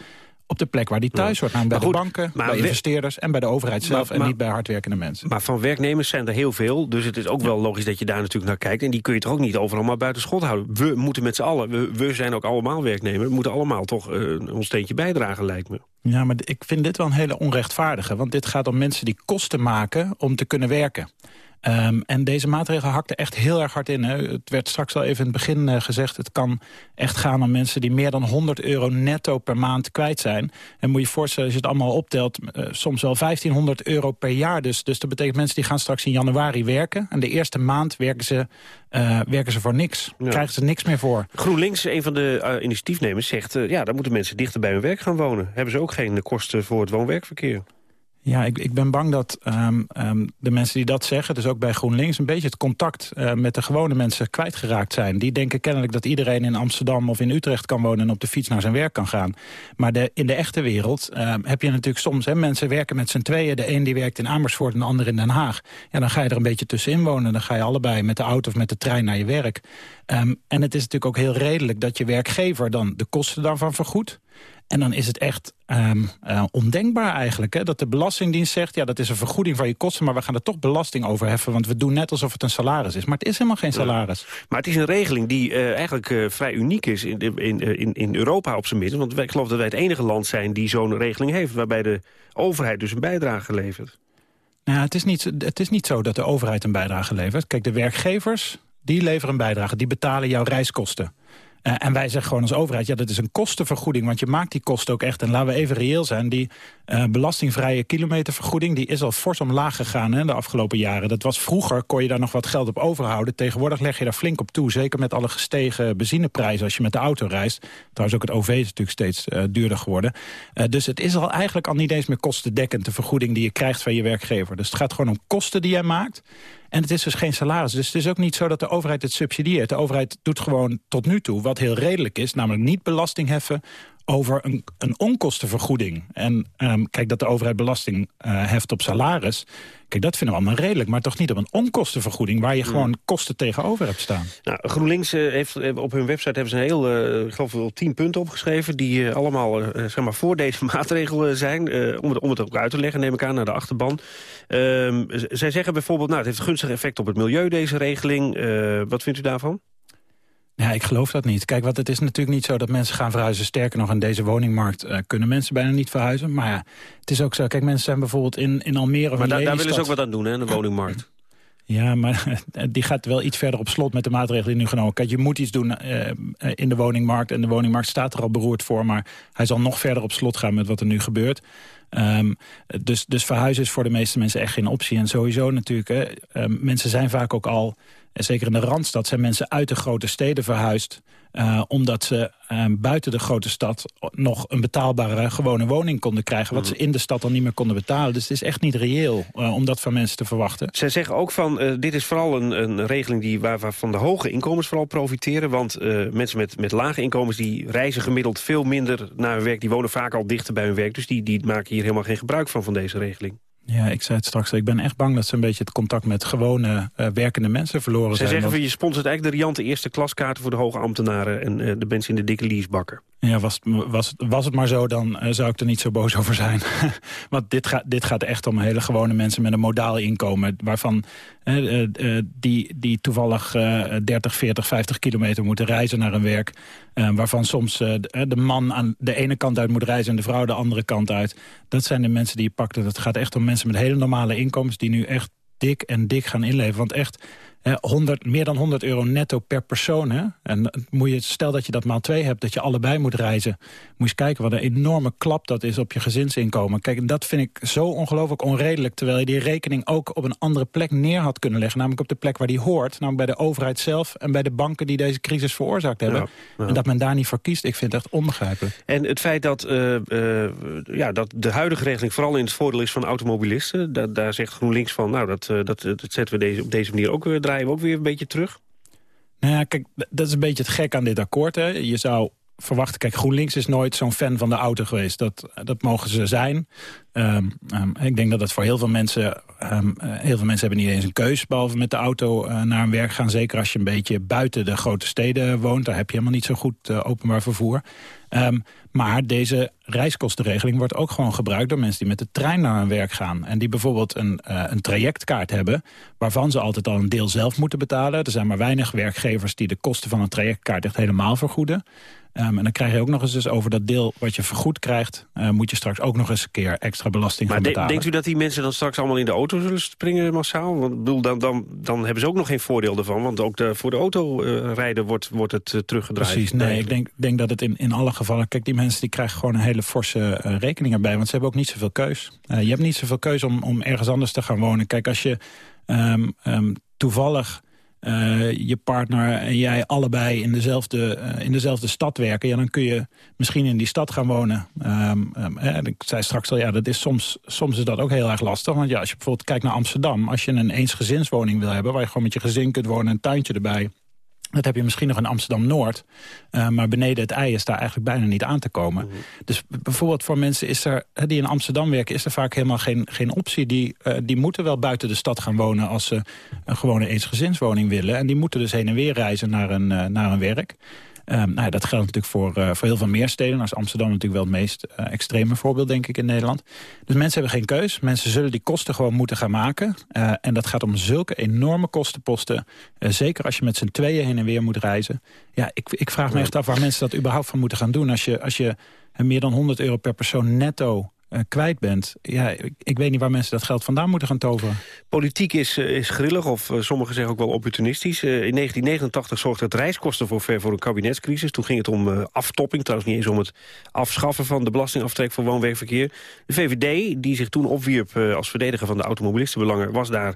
Speaker 29: op de plek waar die thuis hoort. Namelijk bij de banken,
Speaker 22: maar
Speaker 29: bij investeerders... en bij de overheid zelf
Speaker 22: Maar-
Speaker 29: en
Speaker 22: maar-
Speaker 29: niet bij hardwerkende mensen.
Speaker 22: Maar van werknemers zijn er heel veel, dus het is ook wel logisch dat je daar natuurlijk naar kijkt. En die kun je toch ook niet overal maar buiten schot houden. We moeten met z'n allen, we, we zijn ook allemaal werknemers, we moeten allemaal toch eh, ons steentje bijdragen, lijkt me.
Speaker 29: Ja, maar ik vind dit wel een hele onrechtvaardige. Want dit gaat om mensen die kosten maken om te kunnen werken. Ehm, en deze maatregel hakt er echt heel erg hard in. Hè. Het werd straks al even in het begin eh, gezegd... het kan echt gaan om mensen die meer dan 100 euro netto per maand kwijt zijn. En moet je je voorstellen, als je het allemaal optelt... eh, soms wel 1500 euro per jaar. Dus, dus dat betekent mensen die gaan straks in januari werken. En de eerste maand werken ze, eh, werken ze voor niks. Krijgen ze niks meer voor.
Speaker 22: GroenLinks, een van de initiatiefnemers, zegt... ja, dan moeten mensen dichter bij hun werk gaan wonen. Hebben ze ook geen kosten voor het woon-werkverkeer.
Speaker 29: Ja, ik, ik ben bang dat ehm, ehm, de mensen die dat zeggen... dus ook bij GroenLinks een beetje het contact eh, met de gewone mensen kwijtgeraakt zijn. Die denken kennelijk dat iedereen in Amsterdam of in Utrecht kan wonen... en op de fiets naar zijn werk kan gaan. Maar de, in de echte wereld ehm, heb je natuurlijk soms... Hè, mensen werken met z'n tweeën. De een die werkt in Amersfoort en de ander in Den Haag. Ja, dan ga je er een beetje tussenin wonen. Dan ga je allebei met de auto of met de trein naar je werk. En het is natuurlijk ook heel redelijk dat je werkgever... dan de kosten daarvan vergoedt. En dan is het echt ehm, eh, ondenkbaar eigenlijk. Hè? Dat de Belastingdienst zegt, ja, dat is een vergoeding van je kosten... maar we gaan er toch belasting over heffen... want we doen net alsof het een salaris is. Maar het is helemaal geen salaris.
Speaker 22: Maar het is een regeling die eh, eigenlijk eh, vrij uniek is in, in, in, in Europa op zijn minst. Want ik geloof dat wij het enige land zijn die zo'n regeling heeft... waarbij de overheid dus een bijdrage levert.
Speaker 29: Nou, het, is niet, het is niet zo dat de overheid een bijdrage levert. Kijk, de werkgevers, die leveren een bijdrage. Die betalen jouw reiskosten. Eh, en wij zeggen gewoon als overheid, ja, dat is een kostenvergoeding... want je maakt die kosten ook echt. En laten we even reëel zijn, die eh, belastingvrije kilometervergoeding... die is al fors omlaag gegaan hè, de afgelopen jaren. Dat was vroeger, kon je daar nog wat geld op overhouden. Tegenwoordig leg je daar flink op toe. Zeker met alle gestegen benzineprijzen als je met de auto reist. Trouwens ook het OV is natuurlijk steeds eh, duurder geworden. Dus het is al eigenlijk al niet eens meer kostendekkend... de vergoeding die je krijgt van je werkgever. Dus het gaat gewoon om kosten die jij maakt... En het is dus geen salaris. Dus het is ook niet zo dat de overheid het subsidieert. De overheid doet gewoon tot nu toe wat heel redelijk is. Namelijk niet belasting heffen over een, een onkostenvergoeding. En ehm, kijk, dat de overheid belasting eh, heft op salaris... Kijk, dat vinden we allemaal redelijk. Maar toch niet op een onkostenvergoeding... waar je gewoon kosten tegenover hebt staan.
Speaker 22: Nou, GroenLinks eh, heeft eh, op hun website hebben ze een heel, eh, ik geloof wel tien punten opgeschreven... die allemaal zeg maar voor deze [LAUGHS] maatregel zijn. om, het, om het ook uit te leggen, neem ik aan, naar de achterban. Ehm, zij zeggen bijvoorbeeld, nou, het heeft gunstig effect op het milieu, deze regeling. Wat vindt u daarvan?
Speaker 29: Ja, ik geloof dat niet. Kijk, want het is natuurlijk niet zo dat mensen gaan verhuizen. Sterker nog, in deze woningmarkt eh, kunnen mensen bijna niet verhuizen. Maar ja, het is ook zo. Kijk, mensen zijn bijvoorbeeld in, in Almere
Speaker 22: Maar daar- daar willen ze ook wat aan doen, hè, de woningmarkt. [CLEARS THROAT]
Speaker 29: Ja, maar [LAUGHS] die gaat wel iets verder op slot met de maatregelen die nu genomen. Kijk, je moet iets doen eh, eh, in de woningmarkt. En de woningmarkt staat er al beroerd voor. Maar hij zal nog verder op slot gaan met wat er nu gebeurt. Ehm, dus, dus verhuizen is voor de meeste mensen echt geen optie. En sowieso natuurlijk, hè, ehm, mensen zijn vaak ook al en zeker in de Randstad, zijn mensen uit de grote steden verhuisd... Uh, omdat ze uh, buiten de grote stad nog een betaalbare gewone woning konden krijgen... wat ze in de stad dan niet meer konden betalen. Dus het is echt niet reëel uh, om dat van mensen te verwachten.
Speaker 22: Zij zeggen ook van, dit is vooral een, een regeling die, waar, waarvan de hoge inkomens vooral profiteren. Want mensen met, met lage inkomens die reizen gemiddeld veel minder naar hun werk. Die wonen vaak al dichter bij hun werk. Dus die, die maken hier helemaal geen gebruik van, van deze regeling.
Speaker 29: Ja, ik zei het straks. Ik ben echt bang dat ze een beetje het contact met gewone uh, werkende mensen verloren
Speaker 22: Zij
Speaker 29: zijn.
Speaker 22: zeggen van je sponsort eigenlijk de riante eerste klaskaarten voor de hoge ambtenaren en uh, de mensen in de dikke leasebakken.
Speaker 29: Ja, was, was, was het maar zo, dan uh, zou ik er niet zo boos over zijn. [LAUGHS] Want dit, gaat dit gaat echt om hele gewone mensen met een modaal inkomen... waarvan uh, uh, die, die toevallig 30, 40, 50 kilometer moeten reizen naar hun werk... waarvan soms de man aan de ene kant uit moet reizen... en de vrouw de andere kant uit. Dat zijn de mensen die je pakt. Het gaat echt om mensen met hele normale inkomens... die nu echt dik en dik gaan inleveren. Want echt, 100, meer dan 100 euro netto per persoon. Hè? En moet je, stel dat je dat maal twee hebt, dat je allebei moet reizen. Moet je eens kijken wat een enorme klap dat is op je gezinsinkomen. Kijk, en dat vind ik zo ongelooflijk onredelijk. Terwijl je die rekening ook op een andere plek neer had kunnen leggen. Namelijk op de plek waar die hoort. Namelijk bij de overheid zelf en bij de banken die deze crisis veroorzaakt hebben. Ja, ja. En dat men daar niet voor kiest, ik vind het echt onbegrijpelijk.
Speaker 22: En het feit dat, uh, uh, ja, dat de huidige regeling vooral in het voordeel is van automobilisten. Da daar zegt GroenLinks van, nou, dat, uh, dat, dat zetten we deze, op deze manier ook weer draaien we ook weer een beetje terug?
Speaker 29: Nou ja, kijk, dat is een beetje het gek aan dit akkoord. Hè. Je zou verwachten, kijk, GroenLinks is nooit zo'n fan van de auto geweest. Dat, dat mogen ze zijn. Um, um, ik denk dat het voor heel veel mensen... Um, heel veel mensen hebben niet eens een keus... behalve met de auto uh, naar hun werk gaan. Zeker als je een beetje buiten de grote steden woont. Daar heb je helemaal niet zo goed uh, openbaar vervoer. maar deze reiskostenregeling wordt ook gewoon gebruikt... door mensen die met de trein naar hun werk gaan. En die bijvoorbeeld een, een trajectkaart hebben... waarvan ze altijd al een deel zelf moeten betalen. Er zijn maar weinig werkgevers die de kosten van een trajectkaart... echt helemaal vergoeden. En dan krijg je ook nog eens dus over dat deel wat je vergoed krijgt... Moet je straks ook nog eens een keer extra belasting
Speaker 22: maar
Speaker 29: gaan
Speaker 22: de,
Speaker 29: betalen.
Speaker 22: denkt u dat die mensen dan straks allemaal in de auto zullen springen massaal? Want bedoel, dan, dan, dan hebben ze ook nog geen voordeel ervan. Want ook de, voor de autorijden uh, wordt, wordt het uh, teruggedraaid.
Speaker 29: Precies, nee, ik denk, denk dat het in, in alle gevallen... Kijk, die mensen die krijgen gewoon een hele forse rekening erbij. Want ze hebben ook niet zoveel keus. je hebt niet zoveel keus om, om ergens anders te gaan wonen. Kijk, als je um, um, toevallig... Uh, je partner en jij allebei in dezelfde, uh, in dezelfde stad werken... Ja, dan kun je misschien in die stad gaan wonen. Um, um, eh, ik zei straks al, ja, dat is soms, soms is dat ook heel erg lastig. Want ja, als je bijvoorbeeld kijkt naar Amsterdam... als je een eensgezinswoning wil hebben... waar je gewoon met je gezin kunt wonen en een tuintje erbij... Dat heb je misschien nog in Amsterdam-Noord. Uh, maar beneden het ei is daar eigenlijk bijna niet aan te komen. Mm. Dus bijvoorbeeld voor mensen is er, die in Amsterdam werken... is er vaak helemaal geen, geen optie. Die, uh, die moeten wel buiten de stad gaan wonen... als ze een gewone eensgezinswoning willen. En die moeten dus heen en weer reizen naar een, uh, naar een werk. Um, nou ja, dat geldt natuurlijk voor, uh, voor heel veel meer steden. Nou is Amsterdam natuurlijk wel het meest uh, extreme voorbeeld, denk ik, in Nederland. Dus mensen hebben geen keus. Mensen zullen die kosten gewoon moeten gaan maken. Uh, en dat gaat om zulke enorme kostenposten. zeker als je met z'n tweeën heen en weer moet reizen. Ja, ik, ik vraag me echt af waar mensen dat überhaupt van moeten gaan doen. Als je, als je meer dan 100 euro per persoon netto uh, kwijt bent. Ja, ik, ik, weet niet waar mensen dat geld vandaan moeten gaan toveren.
Speaker 22: Politiek is, uh, is grillig, of uh, sommigen zeggen ook wel opportunistisch. in 1989 zorgde het reiskostenforfait voor een kabinetscrisis. Toen ging het om aftopping, trouwens niet eens om het afschaffen... van de belastingaftrek voor woon-werkverkeer. De VVD, die zich toen opwierp als verdediger van de automobilistenbelangen... was, daar,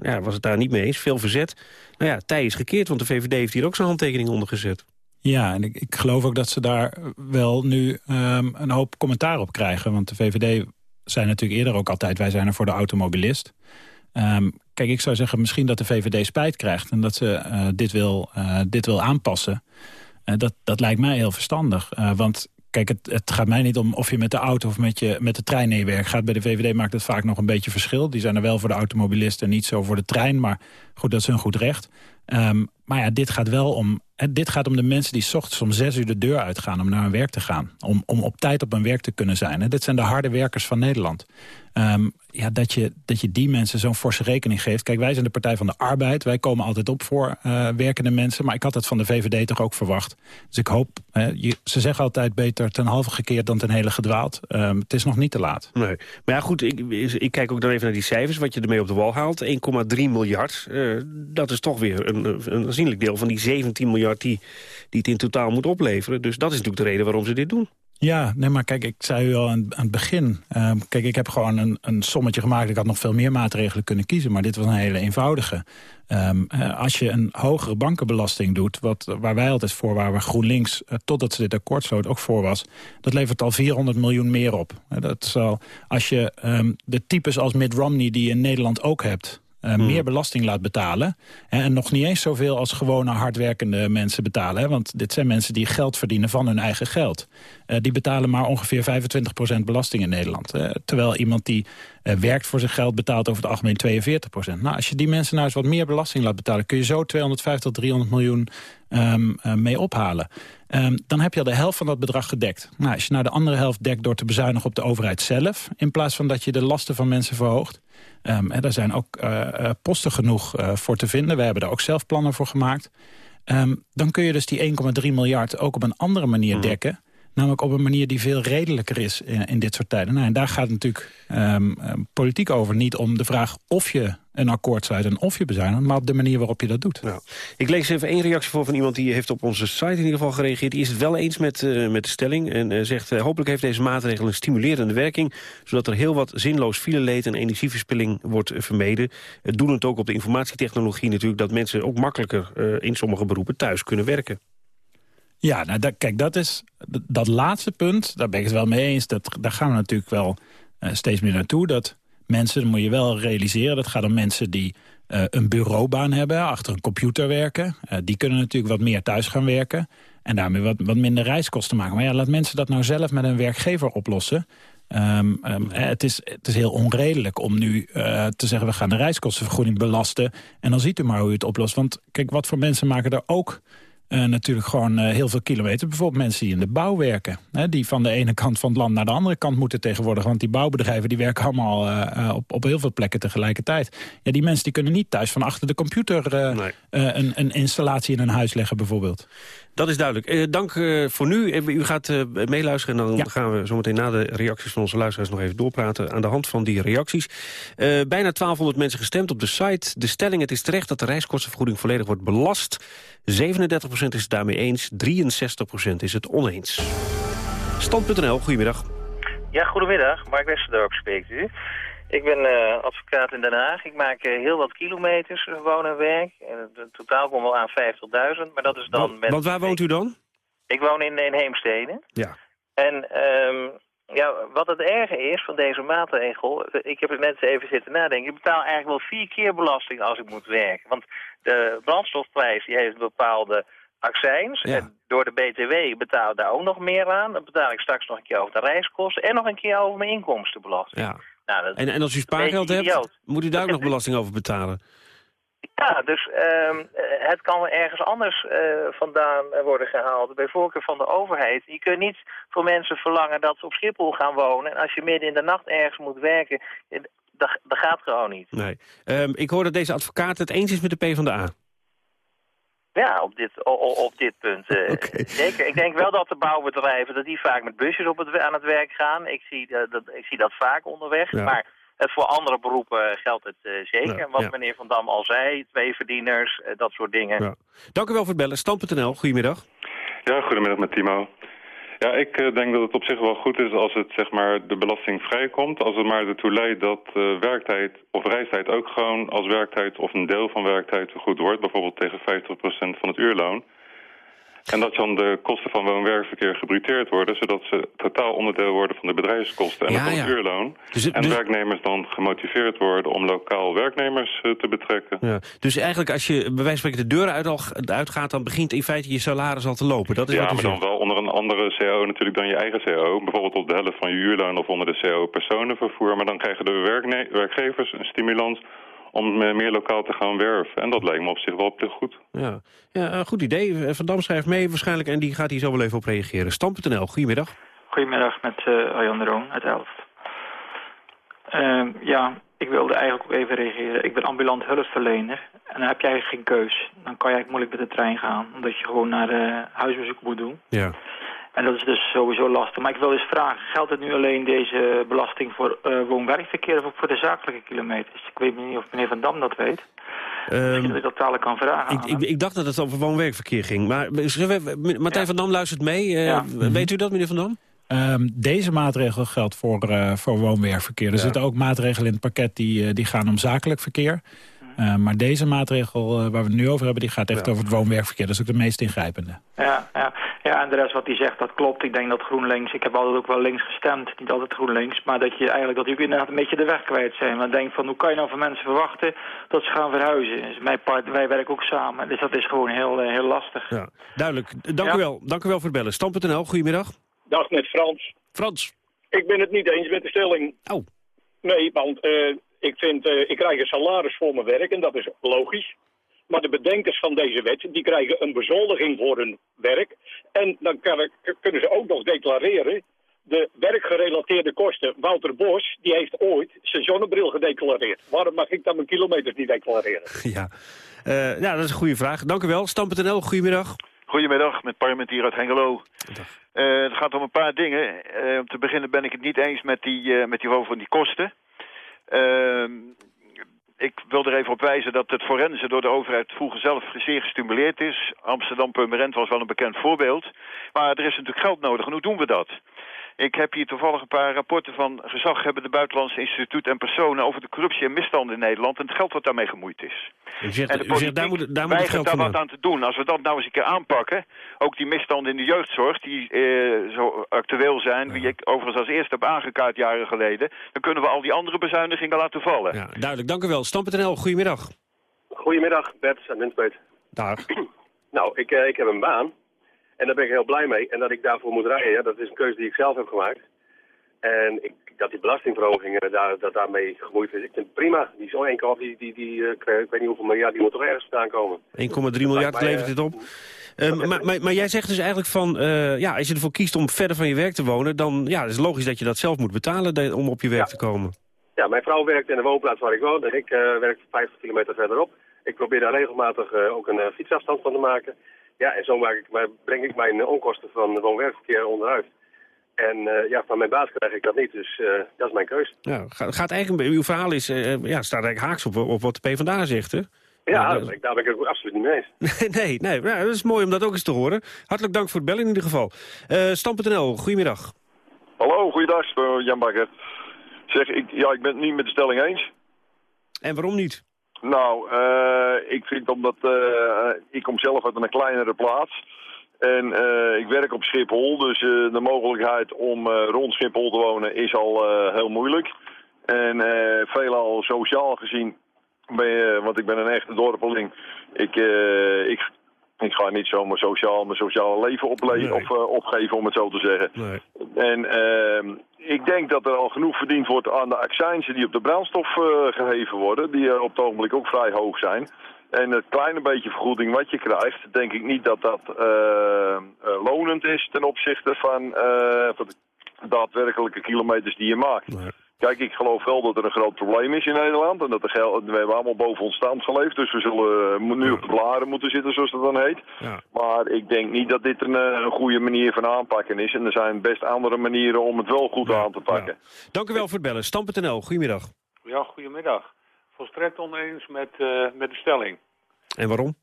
Speaker 22: ja, was het daar niet mee eens, veel verzet. Nou ja, tij is gekeerd, want de VVD heeft hier ook zijn handtekening onder gezet.
Speaker 29: Ja, en ik, geloof ook dat ze daar wel nu um, een hoop commentaar op krijgen. Want de VVD zei natuurlijk eerder ook altijd... wij zijn er voor de automobilist. Um, kijk, ik zou zeggen misschien dat de VVD spijt krijgt... en dat ze uh, dit, wil, uh, dit wil aanpassen. Uh, dat, dat lijkt mij heel verstandig. want kijk, het, het gaat mij niet om of je met de auto of met, je, met de trein naar werk gaat. Bij de VVD maakt het vaak nog een beetje verschil. Die zijn er wel voor de automobilisten en niet zo voor de trein. Maar goed, dat is hun goed recht. Um, maar ja, dit gaat wel om, dit gaat om de mensen die 's ochtends om zes uur de deur uitgaan om naar hun werk te gaan. Om, om op tijd op hun werk te kunnen zijn. Dit zijn de harde werkers van Nederland. Um, ja, dat, je, dat je die mensen zo'n forse rekening geeft. Kijk, wij zijn de Partij van de Arbeid. Wij komen altijd op voor uh, werkende mensen. Maar ik had het van de VVD toch ook verwacht. Dus ik hoop, ze zeggen altijd beter ten halve gekeerd dan ten hele gedwaald. Um, het is nog niet te laat.
Speaker 22: Nee. Maar ja, goed, ik, ik kijk ook dan even naar die cijfers. Wat je ermee op de wal haalt. 1,3 miljard. Uh, dat is toch weer een, een aanzienlijk deel van die 17 miljard die, die het in totaal moet opleveren. Dus dat is natuurlijk de reden waarom ze dit doen.
Speaker 29: Ja, nee, maar kijk, ik zei u al aan, het begin. Ehm, kijk, ik heb gewoon een, een sommetje gemaakt. Ik had nog veel meer maatregelen kunnen kiezen. Maar dit was een hele eenvoudige. Ehm, eh, als je een hogere bankenbelasting doet... Wat, waar wij altijd voor waren, waar GroenLinks... Uh, totdat ze dit akkoord sloot ook voor was... dat levert al 400 miljoen meer op. Uh, dat zal, als je um, de types als Mitt Romney die je in Nederland ook hebt... Uh, hmm. meer belasting laat betalen. Hè, en nog niet eens zoveel als gewone hardwerkende mensen betalen. Hè, want dit zijn mensen die geld verdienen van hun eigen geld. Uh, die betalen maar ongeveer 25% belasting in Nederland. Uh, terwijl iemand die werkt voor zijn geld betaalt over het algemeen 42%. Nou, als je die mensen nou eens wat meer belasting laat betalen... kun je zo 250, 300 miljoen um, mee ophalen. Um, dan heb je al de helft van dat bedrag gedekt. Nou, als je nou de andere helft dekt door te bezuinigen op de overheid zelf... in plaats van dat je de lasten van mensen verhoogt... Um, en daar zijn ook uh, uh, posten genoeg uh, voor te vinden. We hebben daar ook zelf plannen voor gemaakt. Um, dan kun je dus die 1,3 miljard ook op een andere manier mm. dekken. Namelijk op een manier die veel redelijker is in, dit soort tijden. Nou, en daar gaat natuurlijk um, politiek over. Niet om de vraag of je een akkoord sluit en of je bezuinigt... maar op de manier waarop je dat doet.
Speaker 22: Nou, ik lees even één reactie voor van iemand die heeft op onze site in ieder geval gereageerd. Die is het wel eens met, uh, met de stelling en uh, zegt... Uh, hopelijk heeft deze maatregel een stimulerende werking... zodat er heel wat zinloos fileleed en energieverspilling wordt vermeden. Doen het ook op de informatietechnologie natuurlijk... dat mensen ook makkelijker in sommige beroepen thuis kunnen werken.
Speaker 29: Ja, nou, dat, kijk, dat is dat laatste punt, daar ben ik het wel mee eens. Dat, daar gaan we natuurlijk wel uh, steeds meer naartoe. Dat mensen, dat moet je wel realiseren... dat gaat om mensen die uh, een bureaubaan hebben, achter een computer werken. Uh, die kunnen natuurlijk wat meer thuis gaan werken... en daarmee wat, wat minder reiskosten maken. Maar ja, laat mensen dat nou zelf met een werkgever oplossen... Um, um, het, is, het is heel onredelijk om nu te zeggen... we gaan de reiskostenvergoeding belasten... en dan ziet u maar hoe u het oplost. Want kijk, wat voor mensen maken er ook uh, natuurlijk gewoon uh, heel veel kilometer. Bijvoorbeeld mensen die in de bouw werken. Hè, die van de ene kant van het land naar de andere kant moeten tegenwoordig. Want die bouwbedrijven die werken allemaal uh, op, op heel veel plekken tegelijkertijd. Ja, die mensen die kunnen niet thuis van achter de computer nee. een, een installatie in hun huis leggen bijvoorbeeld.
Speaker 22: Dat is duidelijk. Uh, dank uh, voor nu. U gaat uh, meeluisteren en dan ja. gaan we zometeen na de reacties van onze luisteraars nog even doorpraten aan de hand van die reacties. bijna 1200 mensen gestemd op de site. De stelling, het is terecht dat de reiskostenvergoeding volledig wordt belast. 37% is het daarmee eens, 63% is het oneens. Stand.nl, goedemiddag.
Speaker 30: Ja, goedemiddag. Mark Westerdorp spreekt u. Ik ben uh, advocaat in Den Haag. Ik maak uh, heel wat kilometers uh, wonen en werk. En het totaal komt wel aan 50.000, maar dat is dan...
Speaker 22: Want, met... Want waar woont u dan?
Speaker 30: Ik woon in, in Heemstede.
Speaker 22: Ja.
Speaker 30: En um, ja, wat het erge is van deze maatregel... Ik heb het net even zitten nadenken. Ik betaal eigenlijk wel vier keer belasting als ik moet werken. Want de brandstofprijs die heeft een bepaalde accijns. Ja. En door de BTW betaal ik daar ook nog meer aan. Dan betaal ik straks nog een keer over de reiskosten... en nog een keer over mijn inkomstenbelasting.
Speaker 22: Ja. Nou, dat en, en als u spaargeld hebt, moet u daar ook nog [LAUGHS] belasting over betalen?
Speaker 30: Ja, dus uh, het kan ergens anders uh, vandaan worden gehaald. Bij voorkeur van de overheid. Je kunt niet voor mensen verlangen dat ze op Schiphol gaan wonen. En als je midden in de nacht ergens moet werken, dat, dat gaat gewoon niet.
Speaker 22: Nee. Um, ik hoor dat deze advocaat het eens is met de PvdA.
Speaker 30: Ja, op dit, op, op dit punt. [LAUGHS] Uh, okay. Zeker. Ik denk wel dat de bouwbedrijven dat die vaak met busjes op het, aan het werk gaan. Ik zie, uh, dat, ik zie dat vaak onderweg. Ja. Maar het voor andere beroepen geldt het uh, zeker. Ja, wat ja. meneer Van Dam al zei, twee verdieners, dat soort dingen. Ja.
Speaker 22: Dank u wel voor het bellen. Stand.nl, goedemiddag.
Speaker 31: Ja, goedemiddag met Timo. Ja, ik uh, denk dat het op zich wel goed is als het zeg maar de belasting vrijkomt. Als het maar ertoe leidt dat uh, werktijd of reistijd ook gewoon als werktijd of een deel van werktijd vergoed wordt. Bijvoorbeeld tegen 50% van het uurloon. En dat dan de kosten van woon-werkverkeer gebruteerd worden... zodat ze totaal onderdeel worden van de bedrijfskosten en ja, van het ja. uurloon. Dus, en dus... werknemers dan gemotiveerd worden om lokaal werknemers uh, te betrekken.
Speaker 22: Ja. Dus eigenlijk als je bij wijze van spreken de deuren uit al, uitgaat... dan begint in feite je salaris al te lopen. Dat is
Speaker 31: ja,
Speaker 22: wat
Speaker 31: maar dan wel onder een andere CO natuurlijk dan je eigen CO. Bijvoorbeeld op de helft van je uurloon of onder de CO personenvervoer. Maar dan krijgen de werkgevers een stimulans om meer lokaal te gaan werven. En dat lijkt me op zich wel op goed.
Speaker 22: Ja, ja goed idee. Van Dam schrijft mee waarschijnlijk en die gaat hier zo wel even op reageren. Stam.nl, goedemiddag.
Speaker 32: Goedemiddag met uh, Arjan de Roon uit Elft. Uh, ja, ik wilde eigenlijk ook even reageren. Ik ben ambulant hulpverlener en dan heb jij geen keus. Dan kan je eigenlijk moeilijk met de trein gaan, omdat je gewoon naar uh, huisbezoek moet doen.
Speaker 22: Ja.
Speaker 32: En dat is dus sowieso lastig. Maar ik wil eens vragen, geldt het nu alleen deze belasting voor uh, woon-werkverkeer of ook voor de zakelijke kilometers? Ik weet niet of meneer Van Dam dat weet. Um, Misschien dat ik dat dadelijk kan vragen.
Speaker 22: Ik, ik, ik, dacht dat het over woon-werkverkeer ging. Maar Martijn ja. van Dam luistert mee. Uh, ja. Weet u dat, meneer Van Dam?
Speaker 33: Ehm, deze maatregel geldt voor, uh, voor woon-werkverkeer. Er zitten ook maatregelen in het pakket die, uh, die gaan om zakelijk verkeer. Uh, maar deze maatregel waar we het nu over hebben... die gaat echt over het woon-werkverkeer. Dat is ook de meest ingrijpende.
Speaker 32: Ja, ja. ja, en de rest wat hij zegt, dat klopt. Ik denk dat GroenLinks... Ik heb altijd ook wel links gestemd, niet altijd GroenLinks... maar dat je eigenlijk dat die ook inderdaad een beetje de weg kwijt zijn. Want denk van, hoe kan je nou van mensen verwachten dat ze gaan verhuizen? Dus mijn part, wij werken ook samen. Dus dat is gewoon heel, heel lastig.
Speaker 22: Ja, duidelijk. Dank, u wel. Dank u wel voor het bellen. Stam.nl, goedemiddag.
Speaker 34: Dag met Frans.
Speaker 22: Frans.
Speaker 34: Ik ben het niet eens met de stelling.
Speaker 22: Oh.
Speaker 34: Nee, want uh, ik vind, uh, ik krijg een salaris voor mijn werk en dat is logisch. Maar de bedenkers van deze wet, die krijgen een bezoldiging voor hun werk. En dan kan, kunnen ze ook nog declareren de werkgerelateerde kosten. Wouter Bos, die heeft ooit zijn zonnebril gedeclareerd. Waarom mag ik dan mijn kilometers niet declareren? [LAUGHS]
Speaker 22: Ja, uh, ja dat is een goede vraag. Dank u wel. Stam.nl, goedemiddag.
Speaker 35: Goedemiddag, met parlementier uit Hengelo. Uh, het gaat om een paar dingen. Uh, om te beginnen ben ik het niet eens met die, uh, met die van die kosten. Ehm, ik wil er even op wijzen dat het forensen door de overheid vroeger zelf zeer gestimuleerd is. Amsterdam Purmerend was wel een bekend voorbeeld. Maar er is natuurlijk geld nodig en hoe doen we dat? Ik heb hier toevallig een paar rapporten van gezaghebbende buitenlandse instituut en personen over de corruptie en misstanden in Nederland en het geld wat daarmee gemoeid is.
Speaker 22: U zegt,
Speaker 35: en de
Speaker 22: u zegt daar moet, daar moet het geld
Speaker 35: daar wat aan te doen. Als we dat nou eens een keer aanpakken, ook die misstanden in de jeugdzorg die eh, zo actueel zijn, ja. wie ik overigens als eerste heb aangekaart jaren geleden, dan kunnen we al die andere bezuinigingen laten vallen.
Speaker 22: Ja, duidelijk, dank u wel. Stam.nl, goedemiddag.
Speaker 14: Goedemiddag, Bert en.
Speaker 22: Dag. [CLEARS THROAT]
Speaker 14: nou, ik, uh, ik heb een baan. En daar ben ik heel blij mee. En dat ik daarvoor moet rijden, ja, dat is een keuze die ik zelf heb gemaakt. En ik, dat die belastingverhoging daar, dat daarmee gemoeid is, ik vind het prima. Die zo'n enkel, die, die, die, uh, ik weet niet hoeveel miljard, die moet toch ergens vandaan komen.
Speaker 22: 1,3 miljard levert dit op. Uh, maar, maar, maar, jij zegt dus eigenlijk van, uh, ja, als je ervoor kiest om verder van je werk te wonen, dan ja, is het logisch dat je dat zelf moet betalen om op je werk
Speaker 14: ja.
Speaker 22: te komen.
Speaker 14: Ja, mijn vrouw werkt in de woonplaats waar ik woon en ik werk 50 kilometer verderop. Ik probeer daar regelmatig ook een fietsafstand van te maken. Ja, en zo maak ik, breng ik mijn onkosten van woon-werkverkeer onderuit. En uh, ja, van mijn baas krijg ik dat niet, dus uh, dat is mijn keus.
Speaker 22: Ja, gaat eigenlijk, uw verhaal is, uh, ja, staat eigenlijk haaks op, op wat de PvdA zegt, hè?
Speaker 14: Ja, daar ben ik het absoluut niet mee eens. [LAUGHS]
Speaker 22: nee, nee ja, dat is mooi om dat ook eens te horen. Hartelijk dank voor het bellen in ieder geval. Stam.nl, goedemiddag.
Speaker 36: Hallo, goeiedag, Jan Bakker. Zeg, ik, ja, ik ben het niet met de stelling eens.
Speaker 22: En waarom niet?
Speaker 36: Nou, uh, ik vind omdat uh, ik kom zelf uit een kleinere plaats. En uh, ik werk op Schiphol, dus de mogelijkheid om rond Schiphol te wonen is al heel moeilijk. En veelal sociaal gezien, ben je, want ik ben een echte dorpeling, ik, ik, ik ga niet zo mijn, sociaal, mijn sociale leven
Speaker 22: Nee.
Speaker 36: of, opgeven, om het zo te zeggen.
Speaker 22: Nee.
Speaker 36: En uh, ik denk dat er al genoeg verdiend wordt aan de accijnzen die op de brandstof uh, geheven worden. Die op het ogenblik ook vrij hoog zijn. En het kleine beetje vergoeding wat je krijgt, denk ik niet dat dat lonend is ten opzichte van, van de daadwerkelijke kilometers die je maakt.
Speaker 22: Nee.
Speaker 36: Kijk, ik geloof wel dat er een groot probleem is in Nederland. En dat er geld, we hebben allemaal boven ons stand geleefd. Dus we zullen nu op de blaren moeten zitten, zoals dat dan heet.
Speaker 22: Ja.
Speaker 36: Maar ik denk niet dat dit een, een, goede manier van aanpakken is. En er zijn best andere manieren om het wel goed ja. aan te pakken.
Speaker 22: Ja. Dank u wel voor het bellen. Stam.nl, goedemiddag.
Speaker 37: Ja, goedemiddag. Volstrekt oneens met, uh, met de stelling.
Speaker 22: En waarom?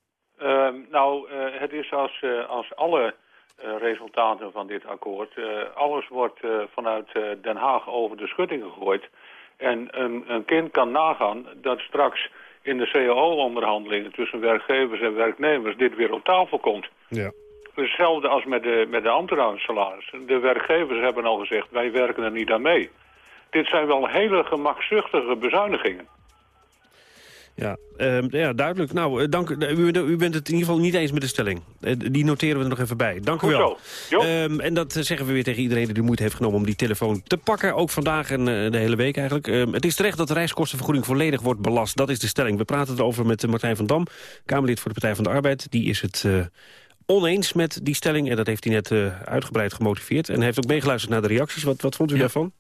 Speaker 37: Uh, nou, uh, het is als, als alle resultaten van dit akkoord. Uh, alles wordt uh, vanuit Den Haag over de schutting gegooid. En een, een kind kan nagaan dat straks in de CAO-onderhandelingen tussen werkgevers en werknemers dit weer op tafel komt.
Speaker 22: Ja.
Speaker 37: Hetzelfde als met de, met de. De werkgevers hebben al gezegd, wij werken er niet aan mee. Dit zijn wel hele gemakzuchtige bezuinigingen.
Speaker 22: Ja, uh, ja duidelijk. Nou, uh, dank, uh, u, u, bent het in ieder geval niet eens met de stelling. die noteren we er nog even bij. Dank
Speaker 37: Goed
Speaker 22: u wel. Um, en dat zeggen we weer tegen iedereen die de moeite heeft genomen om die telefoon te pakken. Ook vandaag en de hele week eigenlijk. Um, het is terecht dat de reiskostenvergoeding volledig wordt belast. Dat is de stelling. We praten erover met Martijn van Dam, Kamerlid voor de Partij van de Arbeid. Die is het oneens met die stelling. En dat heeft hij net uitgebreid gemotiveerd. En hij heeft ook meegeluisterd naar de reacties. Wat, wat vond u
Speaker 33: ja.
Speaker 22: daarvan?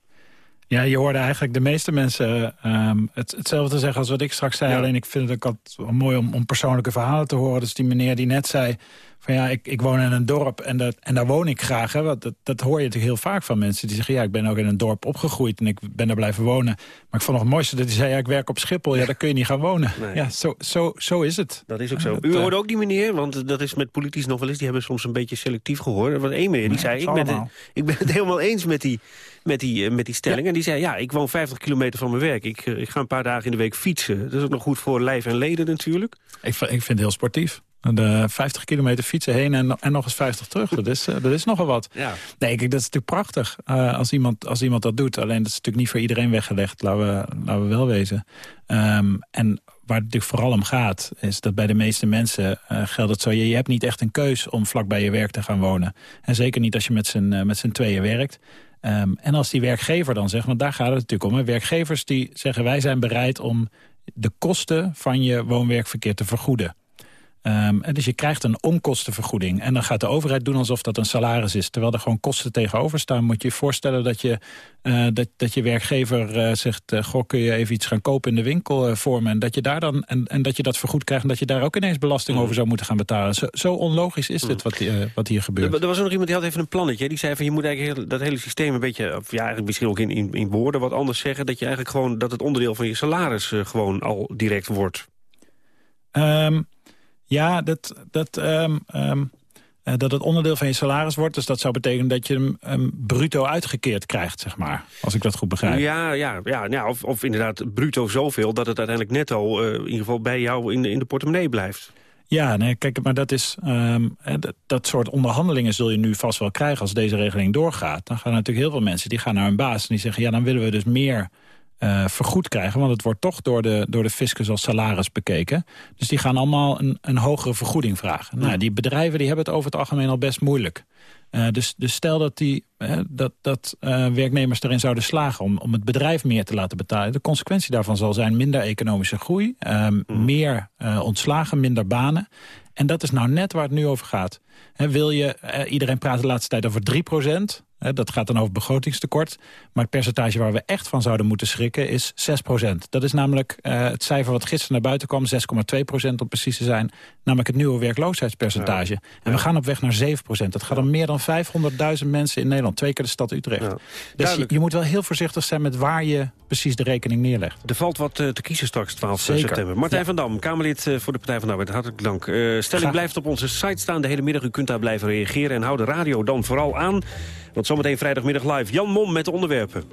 Speaker 29: Ja, je hoorde eigenlijk de meeste mensen ehm, het, hetzelfde zeggen als wat ik straks zei. Alleen ik vind het ook altijd mooi om, om persoonlijke verhalen te horen. Dus die meneer die net zei van ja, ik, ik woon in een dorp en, dat, en daar woon ik graag. Hè. Dat, dat hoor je natuurlijk heel vaak van mensen die zeggen... ja, ik ben ook in een dorp opgegroeid en ik ben daar blijven wonen. Maar ik vond nog het mooiste dat hij zei... ja, ik werk op Schiphol, ja, daar kun je niet gaan wonen. Ja, zo, zo, zo is het.
Speaker 22: Dat is ook zo. U hoorde ook die meneer, want dat is met politisch nog wel eens... die hebben soms een beetje selectief gehoord. Was één meneer die zei... Ik ben, het, [LAUGHS] ik ben het helemaal eens met die, met die, eh, met die stelling. En die zei, ja, ik woon 50 kilometer van mijn werk. Ik, eh, ik ga een paar dagen in de week fietsen. Dat is ook nog goed voor lijf en leden natuurlijk.
Speaker 29: Ik, ik vind het heel sportief. De 50 kilometer fietsen heen en, en nog eens 50 terug. Dat is, dat is nogal wat. Ja. Nee, kijk, dat is natuurlijk prachtig uh, als, iemand, als iemand dat doet. Alleen dat is natuurlijk niet voor iedereen weggelegd. Laten we, laten we wel wezen. Um, en waar het natuurlijk vooral om gaat... is dat bij de meeste mensen uh, geldt het zo... Je, je hebt niet echt een keus om vlak bij je werk te gaan wonen. En zeker niet als je met z'n uh, met z'n tweeën werkt. Um, en als die werkgever dan zegt, want daar gaat het natuurlijk om... Hè, werkgevers die zeggen wij zijn bereid om de kosten van je woon-werkverkeer te vergoeden. Um, en dus je krijgt een onkostenvergoeding. En dan gaat de overheid doen alsof dat een salaris is. Terwijl er gewoon kosten tegenover staan. Moet je je voorstellen dat je, uh, dat, dat je werkgever uh, zegt... Uh, goh, kun je even iets gaan kopen in de winkel voor me. En dat je, daar dan, en, en dat je dat vergoed krijgt... en dat je daar ook ineens belasting mm. over zou moeten gaan betalen. Zo, zo onlogisch is mm. dit wat, wat hier gebeurt.
Speaker 22: Er, er, was nog iemand die had even een plannetje. Die zei van je moet eigenlijk dat hele systeem een beetje... of ja, eigenlijk misschien ook in, in, in woorden wat anders zeggen... dat je eigenlijk gewoon dat het onderdeel van je salaris gewoon al direct wordt.
Speaker 29: Um, ja, dat, dat, um, um, dat het onderdeel van je salaris wordt. Dus dat zou betekenen dat je hem um, bruto uitgekeerd krijgt, zeg maar. Als ik dat goed begrijp.
Speaker 22: Ja, ja, ja, ja of, of inderdaad bruto zoveel... dat het uiteindelijk netto uh, in ieder geval bij jou in de, in de portemonnee blijft.
Speaker 29: Ja, nee, kijk, maar dat is um, dat, dat, soort onderhandelingen zul je nu vast wel krijgen als deze regeling doorgaat. Dan gaan natuurlijk heel veel mensen die gaan naar hun baas en die zeggen: ja, dan willen we dus meer uh, vergoed krijgen. Want het wordt toch door de, door de fiscus als salaris bekeken. Dus die gaan allemaal een, een hogere vergoeding vragen. Nou, die bedrijven die hebben het over het algemeen al best moeilijk. Uh, dus, dus stel dat, die, uh, dat, dat werknemers erin zouden slagen om, om het bedrijf meer te laten betalen. De consequentie daarvan zal zijn minder economische groei, mm. meer ontslagen, minder banen. En dat is nou net waar het nu over gaat. wil je, iedereen praat de laatste tijd over 3 dat gaat dan over begrotingstekort. Maar het percentage waar we echt van zouden moeten schrikken is 6% Dat is namelijk uh, het cijfer wat gisteren naar buiten kwam, 6,2% om precies te zijn. Namelijk het nieuwe werkloosheidspercentage. Ja. En we gaan op weg naar 7% Dat gaat om meer dan 500.000 mensen in Nederland. Twee keer de stad Utrecht. Ja. Dus je, je, moet wel heel voorzichtig zijn met waar je precies de rekening neerlegt.
Speaker 22: Er valt wat uh, te kiezen straks 12 Zeker. september. Martijn van Dam, Kamerlid voor de Partij van de Arbeid. Hartelijk dank. Uh, stelling blijft op onze site staan de hele middag. U kunt daar blijven reageren en hou de radio dan vooral aan. Want zometeen vrijdagmiddag live. Jan Mom met de onderwerpen.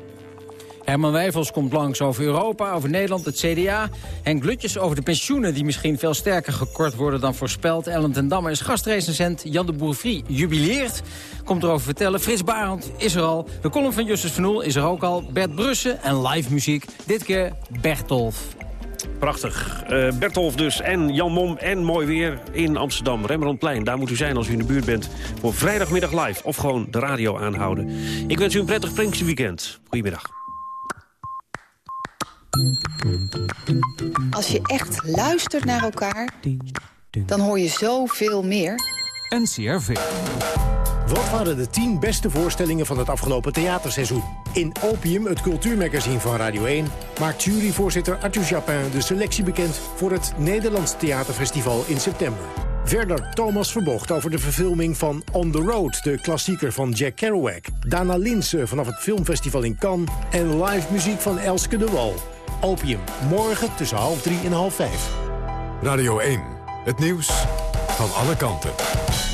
Speaker 31: Herman Wijfels komt langs over Europa, over Nederland, het CDA. Henk Lutjes over de pensioenen die misschien veel sterker gekort worden dan voorspeld. Ellen ten Damme is gastrecensent. Jan de Boervrie jubileert. Komt erover vertellen. Frits Barend is er al. De column van Justus Van Oel is er ook al. Bert Brussen en live muziek. Dit keer Bertolf.
Speaker 22: Prachtig. Uh, Bertolf dus en Jan Mom en mooi weer in Amsterdam. Rembrandtplein, daar moet u zijn als u in de buurt bent voor vrijdagmiddag live. Of gewoon de radio aanhouden. Ik wens u een prettig Pinksterweekend. Goedemiddag.
Speaker 38: Als je echt luistert naar elkaar, dan hoor je zoveel meer.
Speaker 39: NCRV. Wat waren de tien beste voorstellingen van het afgelopen theaterseizoen? In Opium, het cultuurmagazine van Radio 1... maakt juryvoorzitter Arthur Japin de selectie bekend... voor het Nederlands Theaterfestival in september. Verder Thomas Verbocht over de verfilming van On the Road... de klassieker van Jack Kerouac. Dana Linsen vanaf het filmfestival in Cannes... en live muziek van Elske de Wal. Opium, morgen tussen half drie en half vijf.
Speaker 1: Radio 1, het nieuws van alle kanten.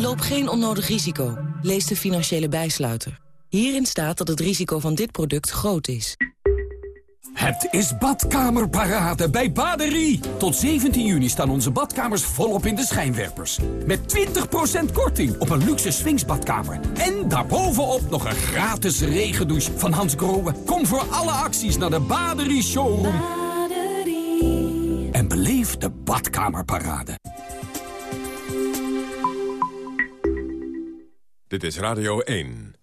Speaker 38: Loop geen onnodig risico. Lees de financiële bijsluiter. Hierin staat dat het risico van dit product groot is.
Speaker 40: Het is badkamerparade bij Baderie. Tot 17 juni staan onze badkamers volop in de schijnwerpers. Met 20% korting op een luxe swingsbadkamer. En daarbovenop nog een gratis regendouche van Hans Grohe. Kom voor alle acties naar de Baderie Showroom. Baderie. En beleef de badkamerparade.
Speaker 1: Dit is Radio 1.